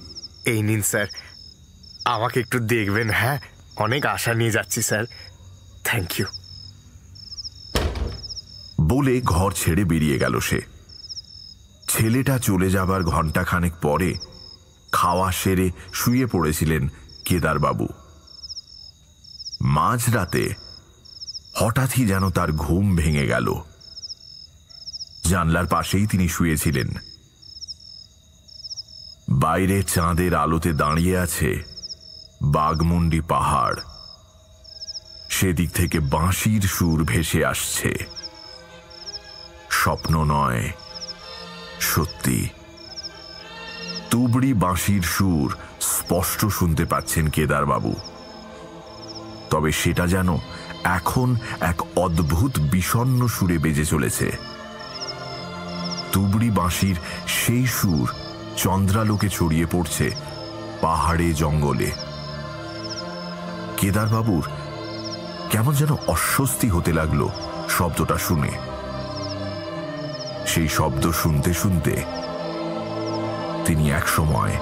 এই নিন স্যার। আমাকে একটু দেখবেন হ্যাঁ? অনেক আশা নিয়ে যাচ্ছি স্যার। থ্যাংক ইউ
বলে ঘর ছেড়ে বেরিয়ে গেল সে। ছেলেটা চলে যাবার ঘণ্টাখানেক পরে খাওয়া সেরে শুয়ে পড়েছিলেন কেদারবাবু মাঝরাতে হঠাৎই যেন তার ঘুম ভেঙে গেল। জানলার পাশেই তিনি শুয়েছিলেন। বাইরে চাঁদের আলোতে দাঁড়িয়ে আছে বাগমুন্ডি পাহাড়। সেদিক থেকে বাঁশির সুর ভেসে আসছে। স্বপ্ন নয়, সত্যি। তুবড়ি বাঁশির সুর স্পষ্ট শুনতে পাচ্ছেন কেদারবাবু। তবে সেটা যেন এখন এক অদ্ভুত বিষণ্ন সুরে বেজে চলেছে। তুবড়ি বাঁশির সেই সুর চন্দ্রালোকে ছড়িয়ে পড়ছে পাহাড়ে জঙ্গলে। কেদারবাবুর কেমন যেন অস্বস্তি হতে লাগল শব্দটা শুনে। সেই শব্দ শুনতে শুনতে তিনি একসময়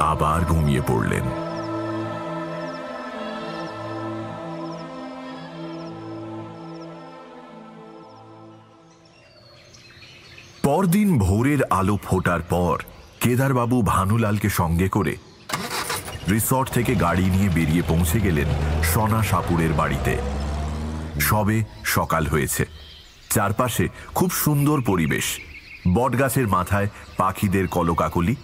আবার ঘুমিয়ে পড়লেন। পরদিন ভোরের আলো ফোটার পর কেদারবাবু ভানুলালকে সঙ্গে করে রিসর্ট থেকে গাড়ি নিয়ে বেরিয়ে পৌঁছে গেলেন সনা সাপুরের বাড়িতে। সবে সকাল হয়েছে। চারপাশে খুব সুন্দর পরিবেশ। বটগাছের মাথায় পাখিদের কলকাকলি,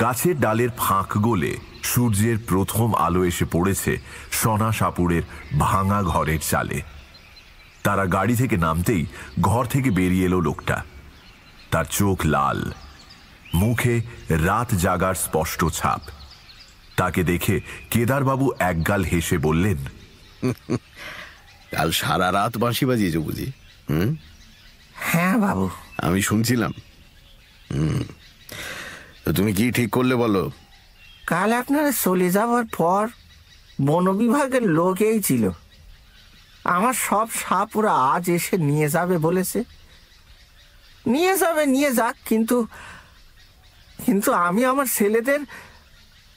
গাছের ডালের ফাঁক গোলে সূর্যের প্রথম আলো এসে পড়েছে সনা সাপুরের ভাঙা ঘরের চালে। তারা গাড়ি থেকে নামতেই ঘর থেকে বেরিয়ে এলো লোকটা। তার চোখ লাল। মুখে রাত জাগার স্পষ্ট ছাপ। তাকে দেখে কেদারবাবু একগাল হেসে বললেন
কাল সারা রাত বাঁশি বাজিয়েছ বুঝি? হুম?
হ্যাঁ বাবু।
আমি শুনছিলাম। হুম। তো তুমি কি ঠিক করলে বলো?
কাল আপনারা চলে যাওয়ার পর বন বিভাগের লোকেই ছিল। আমার সব সাপ ওরা আজ এসে নিয়ে যাবে বলেছে। নিয়ে যাবে নিয়ে যাক কিন্তু কিন্তু আমি আমার ছেলেদের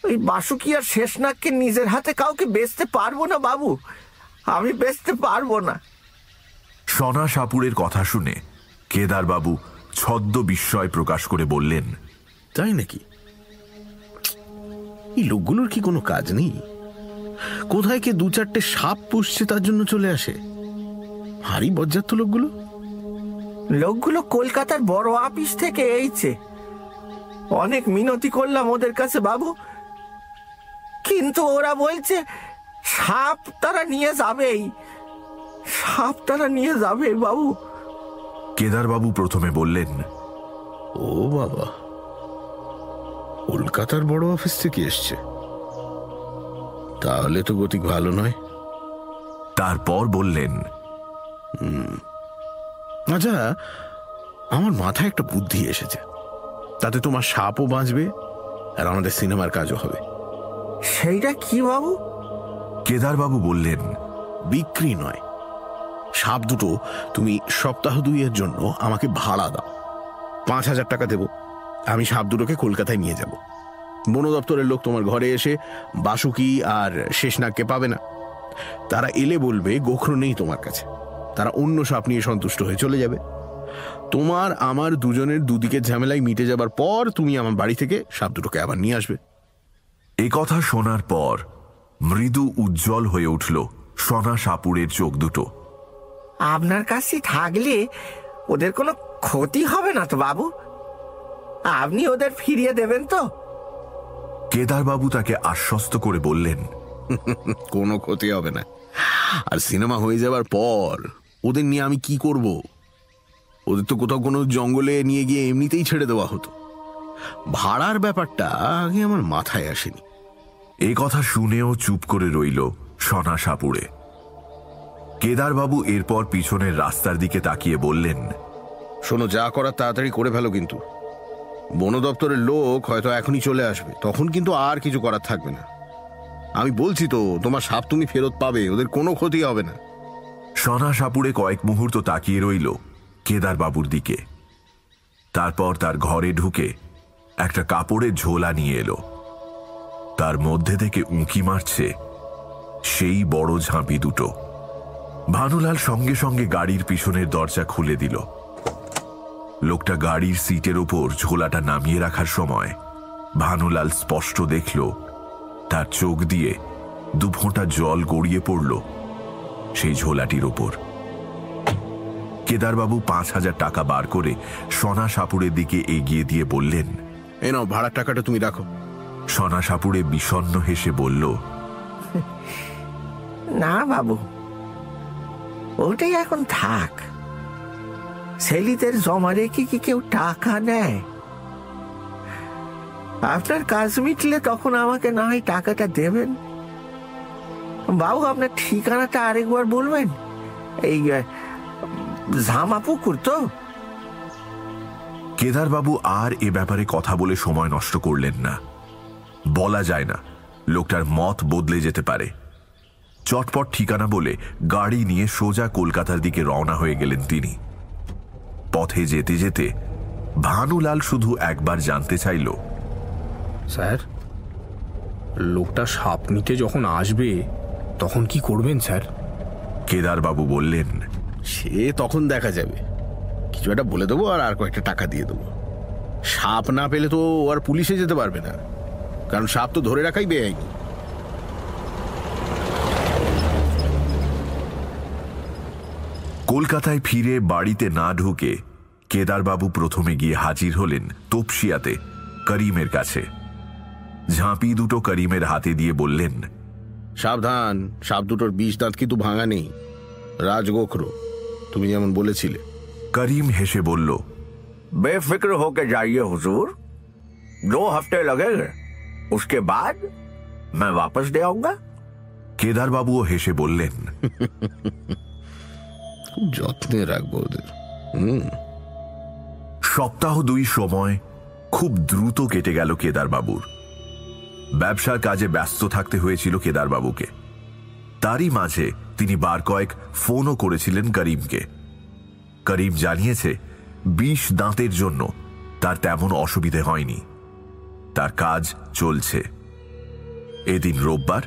ওই বাসুকি আর শেষনাগকে নিজের হাতে কাউকে বেচতে পারব না বাবু। আমি বেচতে পারব না।
সনা সাপুরের কথা শুনে কেদারবাবু ছদ্ম বিস্ময় প্রকাশ করে বললেন
তাই নাকি? এই লোকগুলোর কি কোনো কাজ নেই? কোথায় কে দু চারটে সাপ পুষছে তার জন্য চলে আসে? ভারী বজ্জাত লোকগুলো।
লোকগুলো কলকাতার বড় অফিস থেকে এইছে। অনেক মিনতি করলাম ওদের কাছে বাবু। কিন্তু ওরা বলছে সাপ তারা নিয়ে যাবেই। সাপ তারা নিয়ে যাবে বাবু।
কেদারবাবু প্রথমে বললেন
ও বাবা কলকাতার বড় অফিস থেকে এসছে। তাহলে তো গতিক ভালো নয়।
তারপর বললেন
আচ্ছা আমার মাথায় একটা বুদ্ধি এসেছে। তাতে তোমার সাপও বাঁচবে আর আমাদের সিনেমার কাজও হবে।
সেইটা কি বাবু?
কেদারবাবু বললেন
বিক্রি নয়। সাপ দুটো তুমি সপ্তাহ দুইয়ের জন্য আমাকে ভাড়া দাও। পাঁচ হাজার টাকা দেব। আমি সাপ দুটোকে কলকাতায় নিয়ে যাব। বন দপ্তরের লোক তোমার ঘরে এসে বাসুকি আর শেষনাগকে পাবে না। তারা এলে বলবে গোখরো নেই তোমার কাছে। তারা অন্য সাপ নিয়ে সন্তুষ্ট হয়ে চলে যাবে। তোমার আমার দুজনের দুদিকের ঝামেলায় মিটে যাবার পর তুমি আমার বাড়ি থেকে সাপ দুটোকে আবার নিয়ে আসবে।
এ কথা শোনার পর মৃদু উজ্জ্বল হয়ে উঠল সোনা সাপুরের চোখ দুটো।
আপনার কাছে থাকলে ওদের কোনো ক্ষতি হবে না তো বাবু। আপনি ওদের ফিরিয়ে দেবেন তো।
কেদারবাবু তাকে আশ্বস্ত করে বললেন
কোনো ক্ষতি হবে না। আর সিনেমা হয়ে যাবার পর ওদের নিয়ে আমি কি করব? ওদের তো কোথাও কোনো জঙ্গলে নিয়ে গিয়ে এমনিতেই ছেড়ে দেওয়া হতো। ভাড়ার ব্যাপারটা আগে আমার মাথায় আসেনি।
এ কথা শুনেও চুপ করে রইল সনা সাপুড়ে। কেদারবাবু এরপর পিছনের রাস্তার দিকে তাকিয়ে বললেন
শোনো যা করার তাড়াতাড়ি করে ফেলো কিন্তু। বন দপ্তরের লোক হয়তো এখনই চলে আসবে তখন কিন্তু আর কিছু করার থাকবে না। আমি বলছি তো তোমার সাপ তুমি ফেরত পাবে ওদের কোনো ক্ষতি হবে না।
সনা সাপুড়ে কয়েক মুহূর্ত তাকিয়ে রইল কেদারবাবুর দিকে। তারপর তার ঘরে ঢুকে একটা কাপড়ের ঝোলা নিয়ে এলো। তার মধ্যে থেকে উঁকি মারছে সেই বড় ঝাঁপি দুটো। ভানুলাল সঙ্গে সঙ্গে গাড়ির পিছনের দরজা খুলে দিল। লোকটা গাড়ির সিটের ওপর ঝোলাটা নামিয়ে রাখার সময় ভানুলাল স্পষ্ট দেখল, তার চোখ দিয়ে দুফোঁটা জল গড়িয়ে পড়ল। সেই ঝোলাটির ওপর। কেদারবাবু পাঁচ হাজার টাকা বার করে সোনা সাপুরের দিকে এগিয়ে দিয়ে বললেন
এই নাও ভাড়ার টাকাটা তুমি রাখো।
সোনা সাপুরে বিষণ্ণ হেসে বলল
না বাবু ওটাই এখন থাক। ছেলিদের জমা রেখে কি কেউ টাকা নেয়? আপনার কাজ মিটলে তখন আমাকে না হয় টাকাটা দেবেন? বাবু আপনার ঠিকানাটা আরেকবার বলবেন? এই আহ, ঝামা পুকুর তো।
কেদারবাবু আর এ ব্যাপারে কথা বলে সময় নষ্ট করলেন না। বলা যায় না লোকটার মত বদলে যেতে পারে। চটপট ঠিকানা বলে গাড়ি নিয়ে সোজা কলকাতার দিকে রওনা হয়ে গেলেন তিনি। পথে যেতে যেতে ভানুলাল শুধু একবার জানতে চাইল
স্যার লোকটা সাপ নিতে যখন আসবে তখন কি করবেন স্যার?
কেদারবাবু বললেন
সে তখন দেখা যাবে। কিছু একটা বলে দেবো আর আর কয়েকটা টাকা দিয়ে দেবো। সাপ না পেলে তো আর পুলিশে যেতে পারবে না। কারণ সাপ তো ধরে রাখাই বেআইনি।
কলকাতায় ফিরে বাড়িতে না ঢুকে কেদারবাবু প্রথমে গিয়ে হাজির হলেন তোপসিয়াতে করিমের কাছে। ঝাঁপি দুটো করিমের হাতে দিয়ে বললেন
সাবধান সাপ দুটোর বিষ দাঁত কিন্তু ভাঙা নেই রাজগোখরো তুমি যেমন বলেছিলে
করিম হেসে বলল
बेफिक्र होके जाइए हुजूर दो हफ्ते लगेंगे उसके बाद मैं वापस दे आऊंगा
কেদারবাবুও হেসে বললেন
খুব যত্নে রাখবো ওদের হুম
সপ্তাহ দুই সময় খুব দ্রুত কেটে গেল কেদারবাবুর ব্যবসার কাজে ব্যস্ত থাকতে হয়েছিল কেদারবাবুকে। তারই মাঝে তিনি বার কয়েক ফোনও করেছিলেন করিমকে। করিম জানিয়েছে, বিষ দাঁতের জন্য তার তেমন অসুবিধে হয়নি। তার কাজ চলছে। এদিন রোববার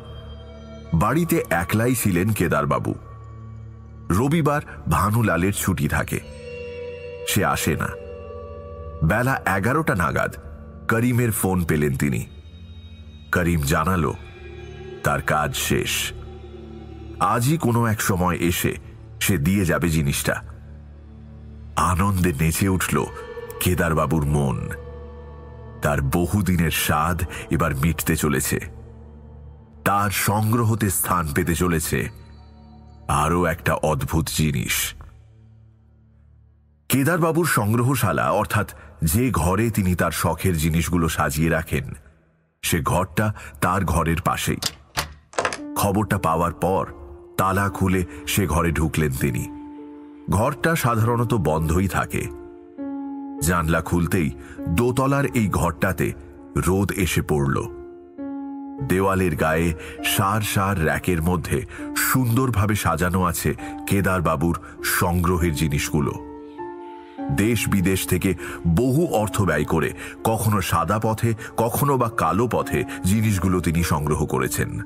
বাড়িতে একলাই ছিলেন কেদারবাবু। রবিবার ভানুলালের ছুটি থাকে। সে আসে না। বেলা এগারোটা নাগাদ করিমের ফোন পেলেন তিনি। করিম জানালো, তার কাজ শেষ। আজই কোনো এক সময় এসে সে দিয়ে যাবে জিনিসটা। আনন্দে নেচে উঠল কেদারবাবুর মন। তার বহুদিনের স্বাদ এবার মিটতে চলেছে। তার সংগ্রহতে স্থান পেতে চলেছে আরও একটা অদ্ভুত জিনিস। কেদারবাবুর সংগ্রহশালা, অর্থাৎ যে ঘরে তিনি তার শখের জিনিসগুলো সাজিয়ে রাখেন সে ঘরটা তার ঘরের পাশেই। খবরটা পাওয়ার পর তালা খুলে সে ঘরে ঢুকলেন তিনি। ঘরটা সাধারণত বন্ধই থাকে। জানলা খুলতেই দোতলার এই ঘরটাতে রোদ এসে পড়ল। দেওয়ালের গায়ে সার সার র্যাকের মধ্যে সুন্দরভাবে সাজানো আছে কেদারবাবুর সংগ্রহের জিনিসগুলো। দেশ বিদেশ থেকে বহু অর্থ ব্যয় করে কখনো সাদা পথে, কখনো বা কালো পথে জিনিসগুলো তিনি সংগ্রহ করেছেন।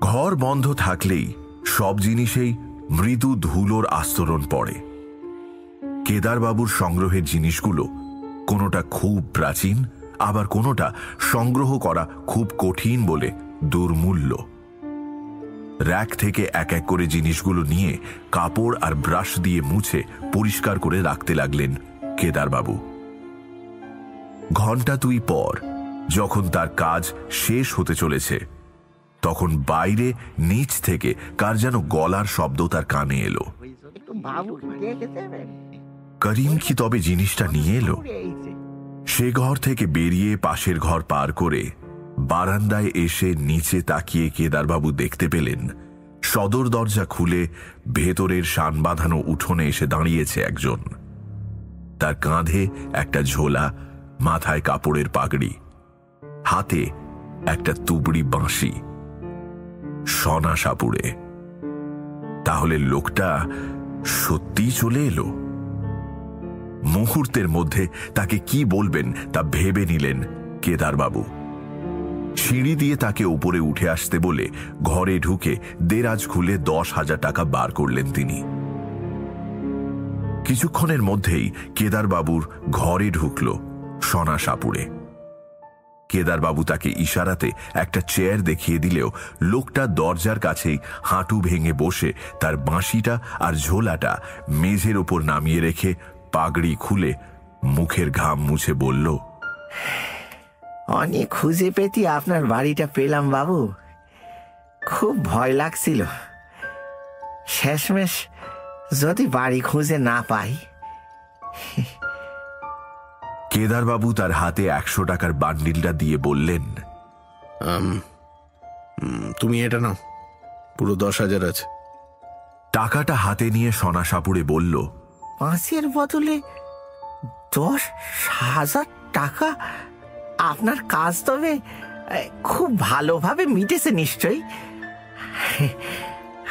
ঘর বন্ধ থাকলেই সব জিনিসেই মৃদু ধুলোর আস্তরণ পড়ে। কেদারবাবুর সংগ্রহের জিনিসগুলো কোনোটা খুব প্রাচীন, আবার কোনোটা সংগ্রহ করা খুব কঠিন বলে দুর্মূল্য। র্যাক থেকে এক এক করে জিনিসগুলো নিয়ে কাপড় আর ব্রাশ দিয়ে মুছে পরিষ্কার করে রাখতে লাগলেন কেদারবাবু। ঘণ্টা দুই পর যখন তার কাজ শেষ হতে চলেছে তখন বাইরে নিচ থেকে কার যেন গলার শব্দ তার কানে এলো। করিম কি তবে জিনিসটা নিয়ে এলো? সে ঘর থেকে বেরিয়ে পাশের ঘর পার করে বারান্দায় এসে নিচে তাকিয়ে কেদারবাবু দেখতে পেলেন, সদর দরজা খুলে ভেতরের শান বাঁধানো উঠোনে এসে দাঁড়িয়েছে একজন। তার কাঁধে একটা ঝোলা, মাথায় কাপড়ের পাগড়ি, হাতে একটা তুবড়ি বাঁশি। সনা সাপুড়ে। তাহলে লোকটা সত্যি চলে এলো? মুহূর্তের মধ্যে তাকে কি বলবেন তা ভেবে নিলেন কেদারবাবু। সিঁড়ি দিয়ে তাকে উপরে উঠে আসতে বলে ঘরে ঢুকে দেরাজ খুলে দশ হাজার টাকা বার করলেন তিনি। কিছুক্ষণের মধ্যেই কেদারবাবুর ঘরে ঢুকল সনা সাপুড়ে। কেদারবাবু তাকে ইশারাতে একটা চেয়ার দেখিয়ে দিলেও লোকটা দরজার কাছেই হাঁটু ভেঙে বসে তার বাঁশিটা আর ঝোলাটা মেঝের ওপর নামিয়ে রেখে পাগড়ি খুলে মুখের ঘাম মুছে বলল
অনেক খুঁজে পেতি আপনার বাড়িটা পেলাম বাবু। খুব ভয় লাগছিল। শেষমেশ যদি বাড়ি খুঁজে না পাই।
কেদারবাবু তার হাতে একশো টাকার বান্ডিলটা দিয়ে বললেন
তুমি এটা নাও। পুরো দশ হাজার আছে।
টাকাটা হাতে নিয়ে সোনা সাপুড়ে বলল
পাঁচের বদলে দশ হাজার টাকা? আপনার কাজ তবে খুব ভালোভাবে মিটেছে নিশ্চয়ই।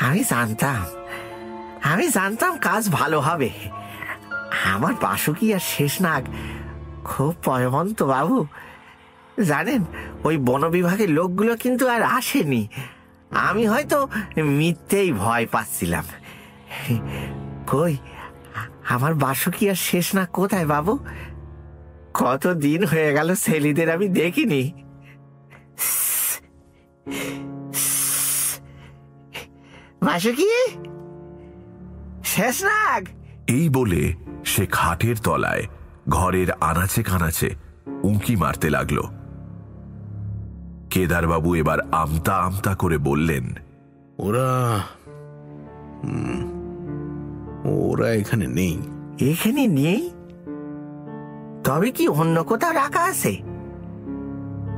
আমি জানতাম আমি জানতাম কাজ ভালো হবে। আমার বাসুকি আর শেষনাগ খুব পয়মন্ত বাবু। জানেন, ওই বন বিভাগের লোকগুলো কিন্তু আর আসেনি। আমি হয়তো মিথ্যেই ভয় পাচ্ছিলাম। কই, আমার বাসুকি আর শেষ না কোথায় বাবু? কত দিন হয়ে গেল ছেলেদের আমি দেখিনি। বাসুকি শেষ নাগ।
এই বলে সে খাটের তলায় ঘরের আনাচে কানাচে উঁকি মারতে লাগল। কেদারবাবু এবার আমতা আমতা করে বললেন
ওরা হুম, ওরা এখানে নেই।
এখানে নেই? তবে কি অন্য কোথাও রাখা আছে?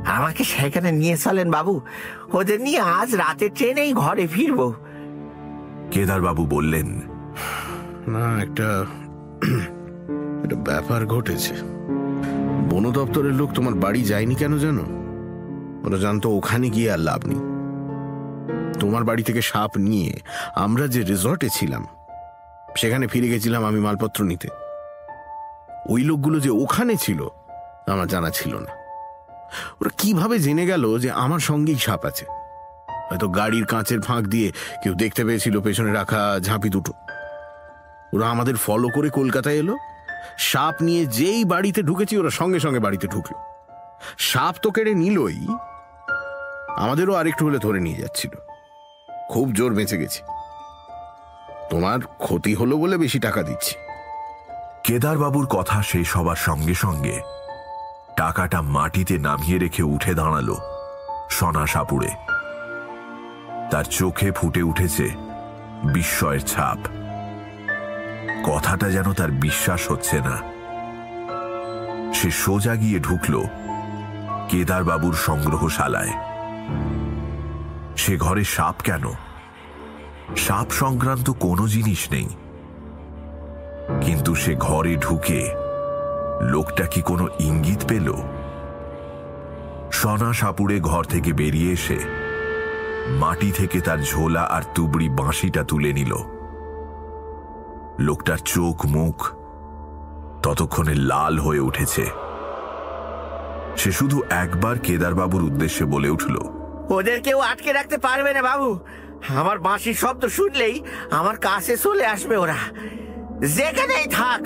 আমাকে সেখানে নিয়ে চলেন বাবু। ওদের নিয়ে আজ রাতে ট্রেনেই ঘরে ফিরবো।
কেদারবাবু বললেন
না একটা একটা ব্যাপার ঘটেছে। বন দপ্তরের লোক তোমার বাড়ি যায়নি কেন জানো? ওরা জানতো ওখানে গিয়ে আর লাভ নেই। তোমার বাড়ি থেকে সাপ নিয়ে আমরা যে রিসর্টে ছিলাম সেখানে ফিরে গেছিলাম আমি মালপত্র নিতে। ওই লোকগুলো যে ওখানে ছিল, আমার জানা ছিল না। ওরা কীভাবে জেনে গেল যে আমার সঙ্গেই সাপ আছে? হয়তো গাড়ির কাঁচের ফাঁক দিয়ে কেউ দেখতে পেয়েছিল পেছনে রাখা ঝাঁপি দুটো। ওরা আমাদের ফলো করে কলকাতায় এলো। সাপ নিয়ে যেই বাড়িতে ঢুকেছি, ওরা সঙ্গে সঙ্গে বাড়িতে ঢুকলো। সাপ তো কেড়ে নিলই, আমাদেরও আরেকটু হলে ধরে নিয়ে যাচ্ছিল। খুব জোর বেঁচে গেছি। তোমার ক্ষতি হলো বলে বেশি টাকা দিচ্ছি।
কেদারবাবুর কথা শেষ হবার সঙ্গে সঙ্গে টাকাটা মাটিতে নামিয়ে রেখে উঠে দাঁড়াল সোনা সাপুড়ে। তার চোখে ফুটে উঠেছে বিস্ময়ের ছাপ। কথাটা যেন তার বিশ্বাস হচ্ছে না। সে সোজা গিয়ে ঢুকল কেদারবাবুর সংগ্রহশালায়। সে ঘরে সাপ কেন? সাপ সংক্রান্ত কোনো জিনিস নেই। কিন্তু সে ঘরে ঢুকে লোকটা কি কোনো ইঙ্গিত পেল? সনা সাপুড়ে ঘর থেকে বেরিয়ে এসে মাটি থেকে তার ঝোলা আর তুবড়ি বাঁশিটা তুলে নিল। লোকটার চোখ মুখ ততক্ষণে লাল হয়ে উঠেছে। সে শুধু একবার কেদারবাবুর উদ্দেশ্যে বলে উঠল,
ওদের কেউ আটকে রাখতে পারবে না বাবু। আমার বাঁশির শব্দ শুনলেই আমার কাছে চলে আসবে ওরা। যেখানেই থাক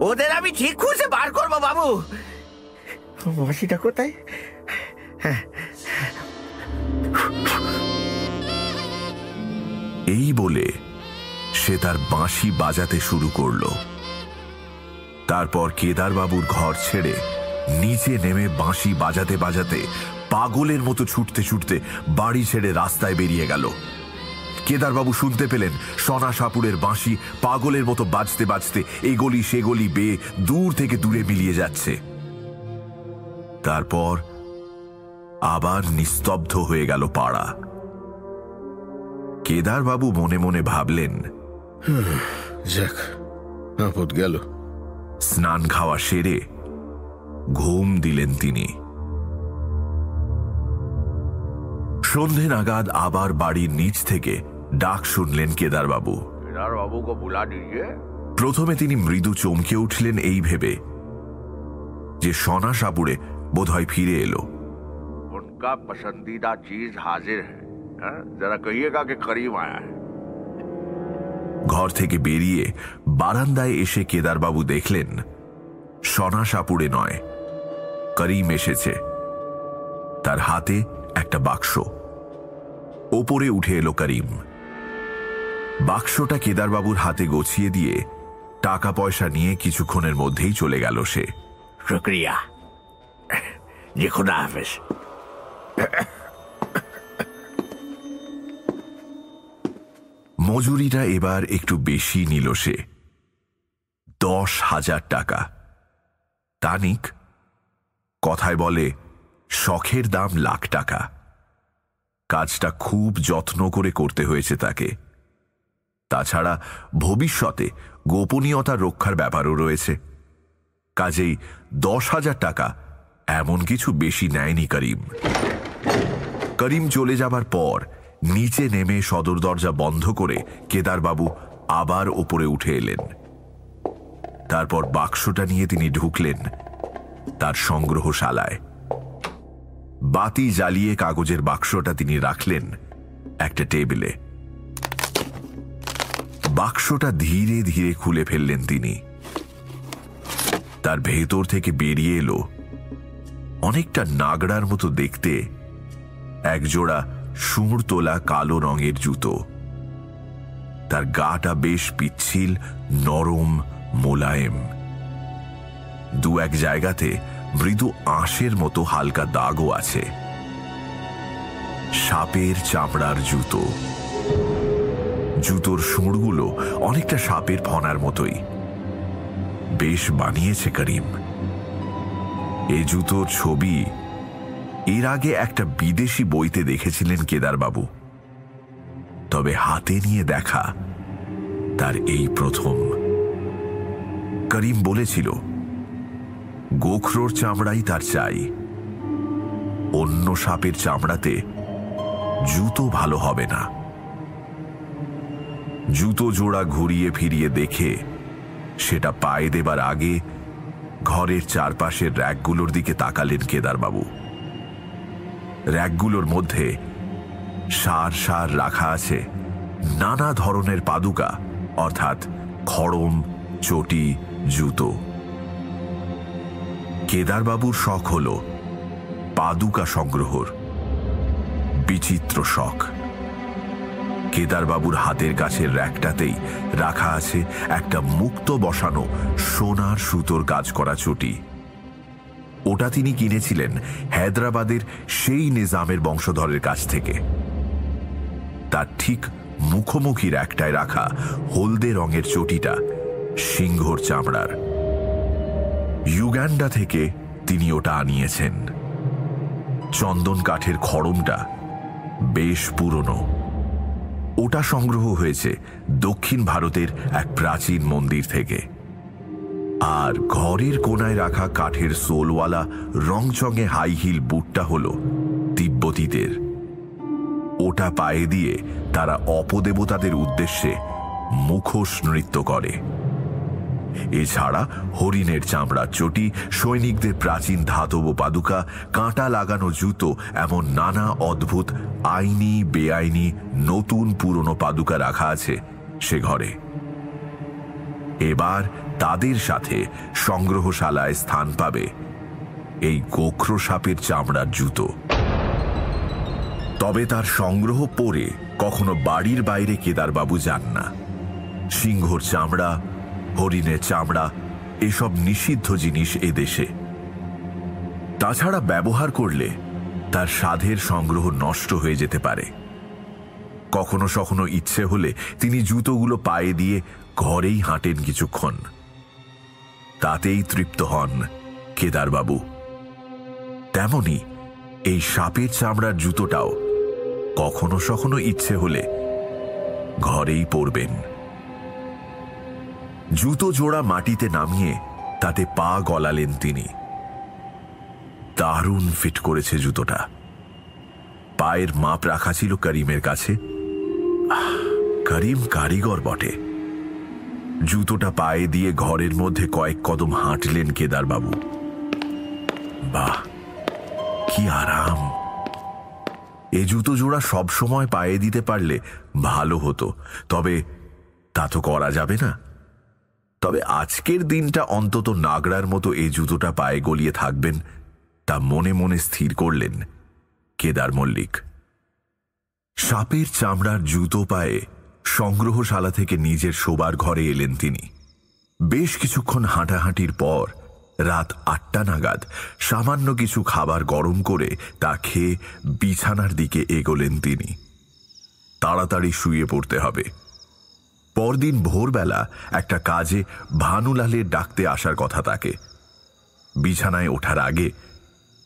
ওদের আমি ঠিক খুঁজে বার করব বাবু। বাঁশিটা কোথায়?
এই বলে সে তার বাঁশি বাজাতে শুরু করল। তারপর কেদারবাবুর ঘর ছেড়ে নিচে নেমে বাঁশি বাজাতে বাজাতে পাগলের মতো ছুটতে ছুটতে বাড়ি ছেড়ে রাস্তায় বেরিয়ে গেল। কেদারবাবু শুনতে পেলেন সনা সাপুরের বাঁশি পাগলের মতো বাজতে বাজতে এই গলি সে গলি বেয়ে দূর থেকে দূরে মিলিয়ে যাচ্ছে। তারপর আবার নিস্তব্ধ হয়ে গেল পাড়া। কেদারবাবু মনে মনে ভাবলেন
যাক আপদ গেল।
স্নান খাওয়া সেরে ঘুম দিলেন তিনি। সন্ধে নাগাদ আবার বাড়ির নিচ থেকে ডাক শুনলেন কেদারবাবু। প্রথমে তিনি মৃদু চমকে উঠলেন এই ভেবে যে সনা সাপুরে বোধহয় ফিরে এলো।
চিজ হাজির
ঘর থেকে বেরিয়ে বারান্দায় এসে কেদারবাবু দেখলেন সনা সাপুরে নয় করিম এসেছে। তার হাতে একটা বাক্স। ওপরে উঠে এলো করিম। বাক্সটা কেদারবাবুর হাতে গছিয়ে দিয়ে টাকা পয়সা নিয়ে কিছুক্ষণের মধ্যেই চলে গেল সে।
শুক্রিয়া। খুদা হাফেজ।
মজুরিটা এবার একটু বেশি নিল সে। দশ হাজার টাকা। তানিক কথায় বলে শখের দাম লাখ টাকা। কাজটা খুব যত্ন করে করতে হয়েছে তাকে। তাছাড়া ভবিষ্যতে গোপনীয়তা রক্ষার ব্যাপারও রয়েছে। কাজেই দশ হাজার টাকা এমন কিছু বেশি নেয়নি করিম। করিম চলে যাবার পর নিচে নেমে সদর দরজা বন্ধ করে কেদারবাবু আবার ওপরে উঠে এলেন। তারপর বাক্সটা নিয়ে তিনি ঢুকলেন তার সংগ্রহশালায়। বাতি জ্বালিয়ে কাগজের বাক্সটা তিনি রাখলেন একটা টেবিলে। বাক্সটা ধীরে ধীরে খুলে ফেললেন তিনি। তার ভেতর থেকে বেরিয়ে এলো। অনেকটা নাগড়ার মতো দেখতে একজোড়া সুর তোলা কালো রঙের জুতো। তার গাটা বেশ পিচ্ছিল, নরম, মোলায়েম। দু এক জায়গাতে মৃদু আঁশের মতো হালকা দাগও আছে। সাপের চামড়ার জুতো। জুতোর সুঁড়গুলো অনেকটা সাপের ফনার মতোই। বেশ বানিয়েছে করিম। এ জুতোর ছবি এর আগে একটা বিদেশি বইতে দেখেছিলেন কেদারবাবু। তবে হাতে নিয়ে দেখা তার এই প্রথম। করিম বলেছিল, গোখরোর চামড়াই তার চাই। অন্য সাপের চামড়াতে জুতো ভালো হবে না। জুতো জোড়া ঘুরিয়ে ফিরিয়ে দেখে, সেটা পায়ে দেবার আগে ঘরের চারপাশের র্যাকগুলোর দিকে তাকালেন কেদারবাবু। র্যাকগুলোর মধ্যে সার সার রাখা আছে, নানা ধরনের পাদুকা, অর্থাৎ খড়ম, চটি, জুতো। কেদারবাবুর শখ হল পাদুকা সংগ্রহর বিচিত্র শখ। কেদারবাবুর হাতের কাছের র্যাকটাতেই রাখা আছে একটা মুক্ত বসানো সোনার সুতোর কাজ করা চটি। ওটা তিনি কিনেছিলেন হায়দ্রাবাদের সেই নিজামের বংশধরের কাছ থেকে। তার ঠিক মুখোমুখি র্যাকটায় রাখা হলদে রঙের চটিটা সিংহর চামড়ার। ইউগান্ডা থেকে তিনি ওটা আনিয়েছেন। চন্দন কাঠের খড়মটা বেশ পুরনো। ওটা সংগ্রহ হয়েছে দক্ষিণ ভারতের এক প্রাচীন মন্দির থেকে। আর ঘরের কোনায় রাখা কাঠের সোলওয়ালা রংচঙে হাই হিল বুটটা হল তিব্বতীদের। ওটা পায়ে দিয়ে তারা অপদেবতাদের উদ্দেশ্যে মুখোশ নৃত্য করে। এছাড়া হরিণের চামড়ার চটি, সৈনিকদের প্রাচীন ধাতব পাদুকা, কাঁটা লাগানো জুতো এমন নানা অদ্ভুত, আইনি, বেআইনি, নতুন পুরনো পাদুকা রাখা আছে সে ঘরে। এবার তাদের সাথে সংগ্রহশালায় স্থান পাবে এই গোখরো সাপের চামড়ার জুতো। তবে তার সংগ্রহ পরে কখনো বাড়ির বাইরে কেদারবাবু যান না। সিংহর চামড়া হরিণের চামড়া, এসব নিষিদ্ধ জিনিস এ দেশে। তাছাড়া ব্যবহার করলে তার সাধের সংগ্রহ নষ্ট হয়ে যেতে পারে। কখনো সখনো ইচ্ছে হলে তিনি জুতোগুলো পায়ে দিয়ে ঘরেই হাঁটেন কিছুক্ষণ। তাতেই তৃপ্ত হন কেদারবাবু। তেমনি এই সাপের চামড়ার জুতোটাও কখনো সখনো ইচ্ছে হলে ঘরেই পরবেন। জুতো জোড়া মাটিতে নামিয়ে তাতে পা গলালেন তিনি। দারুণ ফিট করেছে জুতোটা। পায়ের মাপ রাখা ছিল করিমের কাছে। করিম কারিগর বটে। জুতোটা পায়ে দিয়ে ঘরের মধ্যে কয়েক কদম হাঁটলেন কেদারবাবু। বাহ, কি আরাম! এ জুতো জোড়া সব সময় পায়ে দিতে পারলে ভালো হতো, তবে তা তো করা যাবে না। তবে আজকের দিনটা অন্তত নাগড়ার মতো এই জুতোটা পায়ে গলিয়ে থাকবেন, তা মনে মনে স্থির করলেন কেদার মল্লিক। সাপের চামড়ার জুতো পায়ে সংগ্রহশালা থেকে নিজের শোবার ঘরে এলেন তিনি। বেশ কিছুক্ষণ হাঁটাহাঁটির পর রাত আটটা নাগাদ সামান্য কিছু খাবার গরম করে তা খেয়ে বিছানার দিকে এগোলেন তিনি। তাড়াতাড়ি শুয়ে পড়তে হবে। পরদিন ভোরবেলা একটা কাজে ভানুলালের ডাকতে আসার কথা তাকে। বিছানায় ওঠার আগে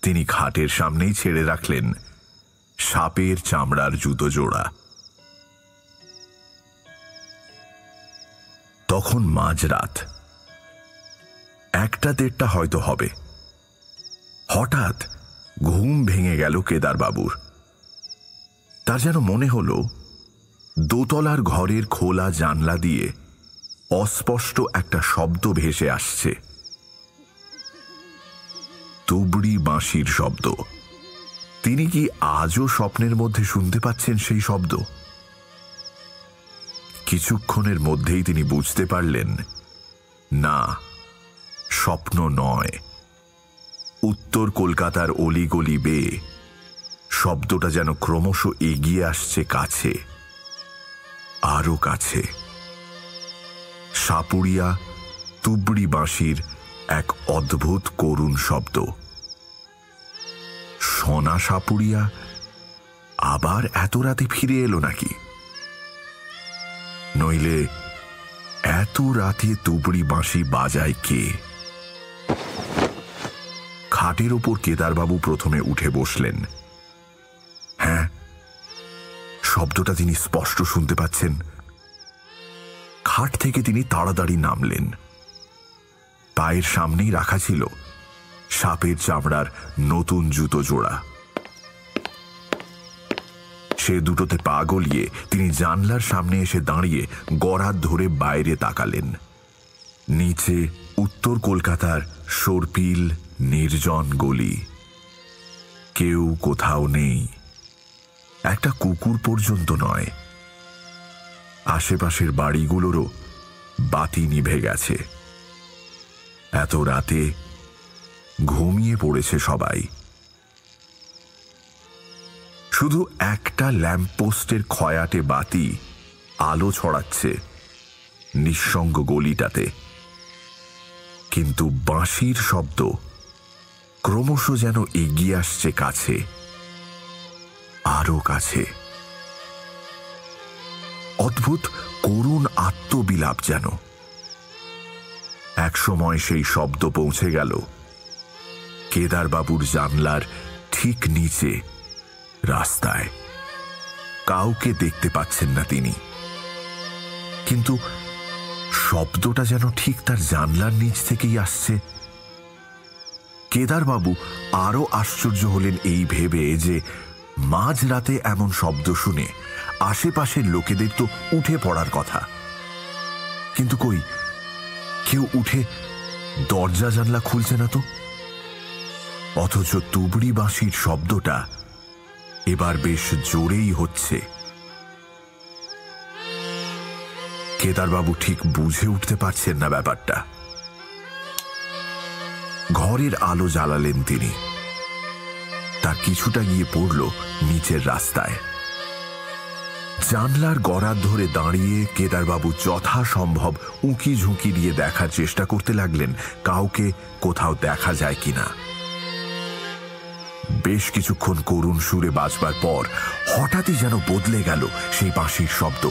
তিনি খাটের সামনেই ছেড়ে রাখলেন সাপের চামড়ার জুতো জোড়া। তখন মাঝরাত, একটা দেড়টা হয়তো হবে। হঠাৎ ঘুম ভেঙে গেল কেদারবাবুর। তার যেন মনে হল দোতলার ঘরের খোলা জানলা দিয়ে অস্পষ্ট একটা শব্দ ভেসে আসছে। তুবড়ি বাঁশির শব্দ। তিনি কি আজও স্বপ্নের মধ্যে শুনতে পাচ্ছেন সেই শব্দ? কিছুক্ষণের মধ্যেই তিনি বুঝতে পারলেন, না, স্বপ্ন নয়। উত্তর কলকাতার অলিগলি বেয়ে শব্দটা যেন ক্রমশ এগিয়ে আসছে কাছে। আরও কাছে। সাপুরিয়া তুবড়ি বাঁশির এক অদ্ভুত করুণ শব্দ। সোনা সাপুরিয়া আবার এত রাতে ফিরে এলো নাকি? নইলে এত রাতে তুবড়ি বাঁশি বাজায় কে? খাটের ওপর কেদারবাবু প্রথমে উঠে বসলেন। হ্যাঁ শব্দটা তিনি স্পষ্ট শুনতে পাচ্ছেন। খাট থেকে তিনি তাড়াতাড়ি নামলেন। পায়ের সামনেই রাখা ছিল সাপের চামড়ার নতুন জুতো জোড়া। সে দুটোতে পা গলিয়ে তিনি জানলার সামনে এসে দাঁড়িয়ে গড়াত ধরে বাইরে তাকালেন। নিচে উত্তর কলকাতার সর্পিল নির্জন গলি। কেউ কোথাও নেই। একটা কুকুর পর্যন্ত নয়। আশেপাশের বাড়িগুলোরও বাতি নিভে গেছে। এত রাতে ঘুমিয়ে পড়েছে সবাই। শুধু একটা ল্যাম্পপোস্টের খয়াটে বাতি আলো ছড়াচ্ছে নিঃসঙ্গ গলিটাতে। কিন্তু বাঁশির শব্দ ক্রমশ যেন এগিয়ে আসছে কাছে। আরও কাছে। অদ্ভুত করুণ আত্মবিলাপ যেন। একসময় সেই শব্দ পৌঁছে গেল। কেদারবাবুর জানলার ঠিক নিচে, রাস্তায়। কাউকে দেখতে পাচ্ছেন না তিনি। কিন্তু শব্দটা যেন ঠিক তার জানলার নিচ থেকেই আসছে। কেদারবাবু আরও আশ্চর্য হলেন এই ভেবে যে মাঝ রাতে এমন শব্দ শুনে আশেপাশের লোকেদের তো উঠে পড়ার কথা। কিন্তু কই, কেউ উঠে দরজা জানলা খুলছে না তো? অথচ তুবড়ি বাঁশির শব্দটা এবার বেশ জোরেই হচ্ছে। কেদারবাবু ঠিক বুঝে উঠতে পারছেন না ব্যাপারটা। ঘরের আলো জ্বালালেন তিনি। তার কিছুটা গিয়ে পড়ল নিচের রাস্তায়। জানলার গড়ার ধরে দাঁড়িয়ে কেদারবাবু যথাসম্ভব উঁকি ঝুঁকি দিয়ে দেখার চেষ্টা করতে লাগলেন, কাউকে কোথাও দেখা যায় কিনা। বেশ কিছুক্ষণ করুণ সুরে বাজবার পর হঠাৎই যেন বদলে গেল সেই বাঁশির শব্দ।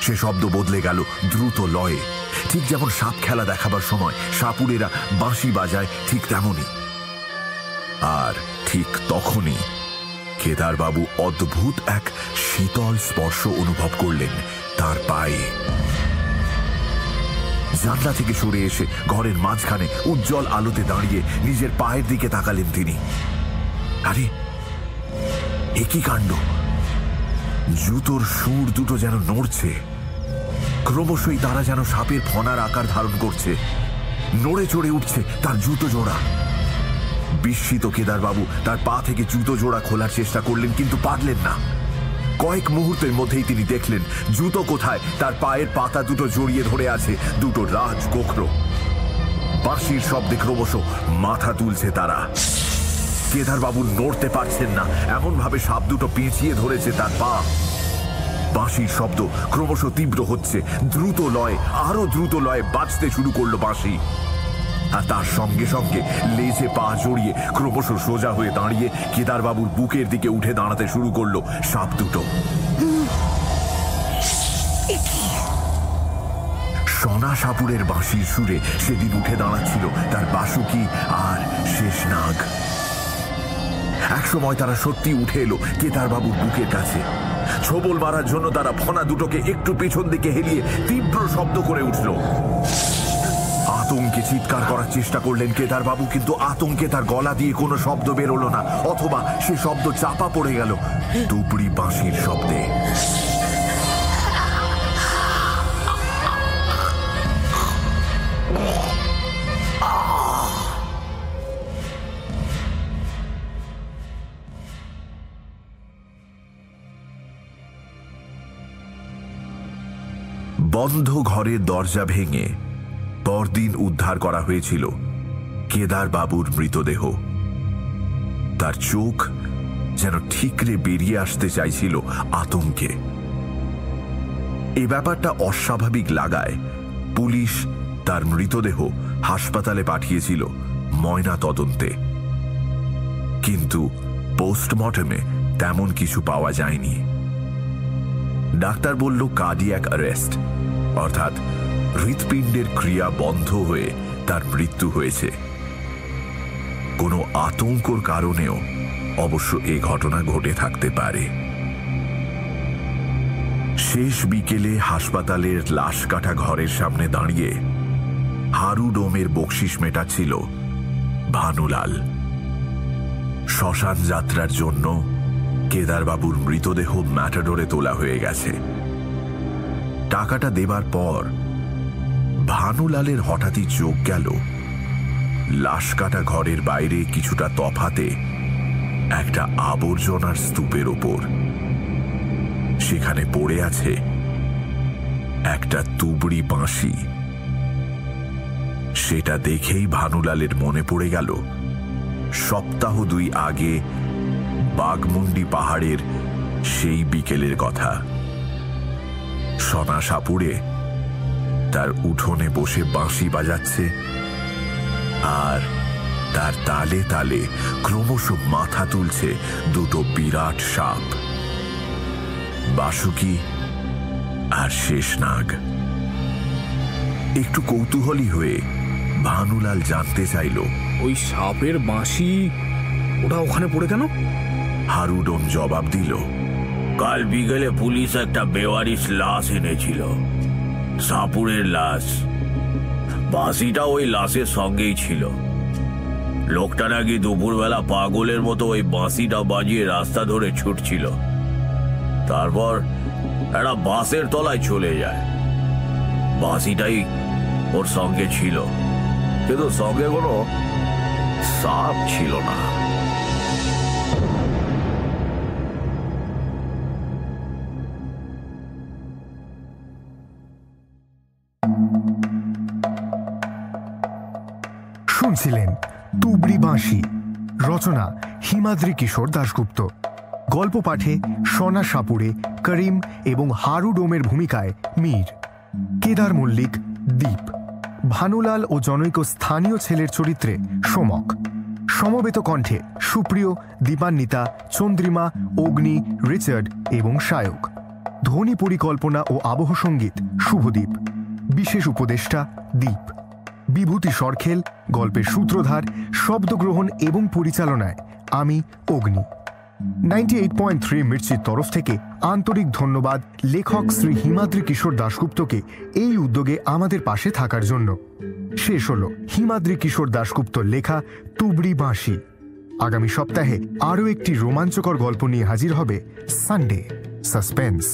সে শব্দ বদলে গেল দ্রুত লয়ে। ঠিক যেমন সাপ খেলা দেখাবার সময় সাপুরেরা বাঁশি বাজায় ঠিক তেমনই। আর ঠিক তখনই কেদারবাবু অদ্ভুত এক শীতল স্পর্শ অনুভব করলেন তার পায়ে। জানলা থেকে সরে এসে ঘরের মাঝখানে উজ্জ্বল আলোতে দাঁড়িয়ে নিজের পায়ের দিকে তাকালেন তিনি। আরে একই কাণ্ড? জুতোর সুর দুটো যেন নড়ছে। ক্রমশই তারা যেন সাপের ফনার আকার ধারণ করছে। নড়ে চড়ে উঠছে তার জুতো জোড়া। বিস্মিত কেদারবাবু, তার পা থেকে জুতো জোড়া খোলার চেষ্টা করলেন, কিন্তু পারলেন না। কয়েক মুহূর্তের মধ্যেই তিনি দেখলেন, জুতো কোথায়? তার পায়ের পাতা দুটো জড়িয়ে ধরে আছে, দুটো রাজ গোখরো। বাঁশির শব্দে ক্রমশ মাথা তুলছে তারা। কেদারবাবু নড়তে পারছেন না এমন ভাবে সাপ দুটো পেঁচিয়ে ধরেছে তার পা। বাঁশির শব্দ ক্রমশ তীব্র হচ্ছে, দ্রুত লয়, আরও দ্রুত লয়ে বাজতে শুরু করল বাঁশি। আর তার সঙ্গে সঙ্গে লেজে পা জড়িয়ে ক্রমশ সোজা হয়ে দাঁড়িয়ে কেদারবাবুর বুকের দিকে উঠে দাঁড়াতে শুরু করল সাপ দুটো। সোনা সাপুরের বাঁশির সুরে সেদিন উঠে দাঁড়াচ্ছিল তার বাসুকি আর শেষ নাগ। একসময় তারা সত্যি উঠে এলো কেদারবাবুর বুকের কাছে। ছবল মারার জন্য তারা ফনা দুটোকে একটু পেছন দিকে হেলিয়ে তীব্র শব্দ করে উঠল। আতঙ্কে চিৎকার করার চেষ্টা করলেন কেদারবাবু কিন্তু আতঙ্কে তার গলা দিয়ে কোনো শব্দ বেরোলো না, অথবা সে শব্দ চাপা পড়ে গেল টুপড়ি বাঁশির শব্দে। বন্ধ ঘরের দরজা ভেঙে পরদিন উদ্ধার করা হয়েছিল। কেদার বাবুর মৃতদেহ। তার চোখ যেন ঠিকরে বেরিয়ে আসতে চাইছিল আতঙ্কে। এ ব্যাপারটা অস্বাভাবিক লাগায়। পুলিশ তার মৃতদেহ হাসপাতালে পাঠিয়েছিল ময়না তদন্তে। কিন্তু পোস্টমর্টমে তেমন কিছু পাওয়া যায়নি। ডাক্তার বলল, কার্ডিয়াক অ্যারেস্ট। অর্থাৎ হৃৎপিণ্ডের ক্রিয়া বন্ধ হয়ে তার মৃত্যু হয়েছে। কোনো আতঙ্কর কারণেও অবশ্য এ ঘটনা ঘটে থাকতে পারে। শেষ বিকেলে হাসপাতালের লাশ কাটা ঘরের সামনে দাঁড়িয়ে হারু ডোমের বকশিস মেটাচ্ছিল ভানুলাল। শ্মশান যাত্রার জন্য কেদারবাবুর মৃতদেহ ম্যাটাডোরে তোলা হয়ে গেছে। টাকাটা দেবার পর ভানুলালের হঠাৎই চোখ গেল। লাশ কাটা ঘরের বাইরে কিছুটা তফাতে একটা আবর্জনার স্তূপের ওপর। সেখানে পড়ে আছে একটা তুবড়ি বাঁশি। সেটা দেখেই ভানুলালের মনে পড়ে গেল, সপ্তাহ দুই আগে বাঘমুন্ডি পাহাড়ের সেই বিকেলের কথা। সনা সাপুড়ে তার উঠোনে বসে বাঁশি বাজাচ্ছে আর তার তালে তালে ক্রমশ মাথা তুলছে দুটো বিরাট সাপ। বাসুকি আর শেষনাগ একটু কৌতূহলী হয়ে ভানুলাল জানতে চাইল
ওই সাপের বাঁশি ওটা ওখানে পড়ে কেন?
হারুডন জবাব দিল
কাল বিকেলে পুলিশ একটা বেওয়ারিশ লাশ এনেছিল। সাপুরের লাশ। বাঁশিটা ওই লাশের সঙ্গেই ছিল। লোকটা নাকি দুপুরবেলা পাগলের মতো ওই বাঁশিটা বাজিয়ে রাস্তা ধরে ছুটছিল। তারপর একটা বাসের তলায় চলে যায়। বাঁশিটাই ওর সঙ্গে ছিল। কিন্তু সঙ্গে কোনো সাপ ছিল না।
তুবড়ি বাঁশি রচনা হিমাদ্রি কিশোর দাশগুপ্ত। গল্প পাঠে সনা সাপুরে করিম এবং হারু ডোমের ভূমিকায় মীর। কেদার মল্লিক দ্বীপ ভানুলাল ও জনৈক স্থানীয় ছেলের চরিত্রে সমক। সমবেত কণ্ঠে সুপ্রিয়, দীপান্বিতা, চন্দ্রিমা, অগ্নি, রিচার্ড এবং শায়ক ধ্বনি পরিকল্পনা ও আবহ সংগীত শুভদীপ। বিশেষ উপদেষ্টা দ্বীপ বিভূতি সরখেল, গল্পের সূত্রধার, শব্দগ্রহণ এবং পরিচালনায় আমি, Agni. Ninety eight point three মির্চির তরফ থেকে আন্তরিক ধন্যবাদ লেখক শ্রী হিমাদ্রি কিশোর দাশগুপ্তকে এই উদ্যোগে আমাদের পাশে থাকার জন্য। শেষ হল হিমাদ্রি কিশোর দাশগুপ্তর লেখা তুবড়ি বাঁশি। আগামী সপ্তাহে আরও একটি রোমাঞ্চকর গল্প নিয়ে হাজির হবে সানডে, সাসপেন্স।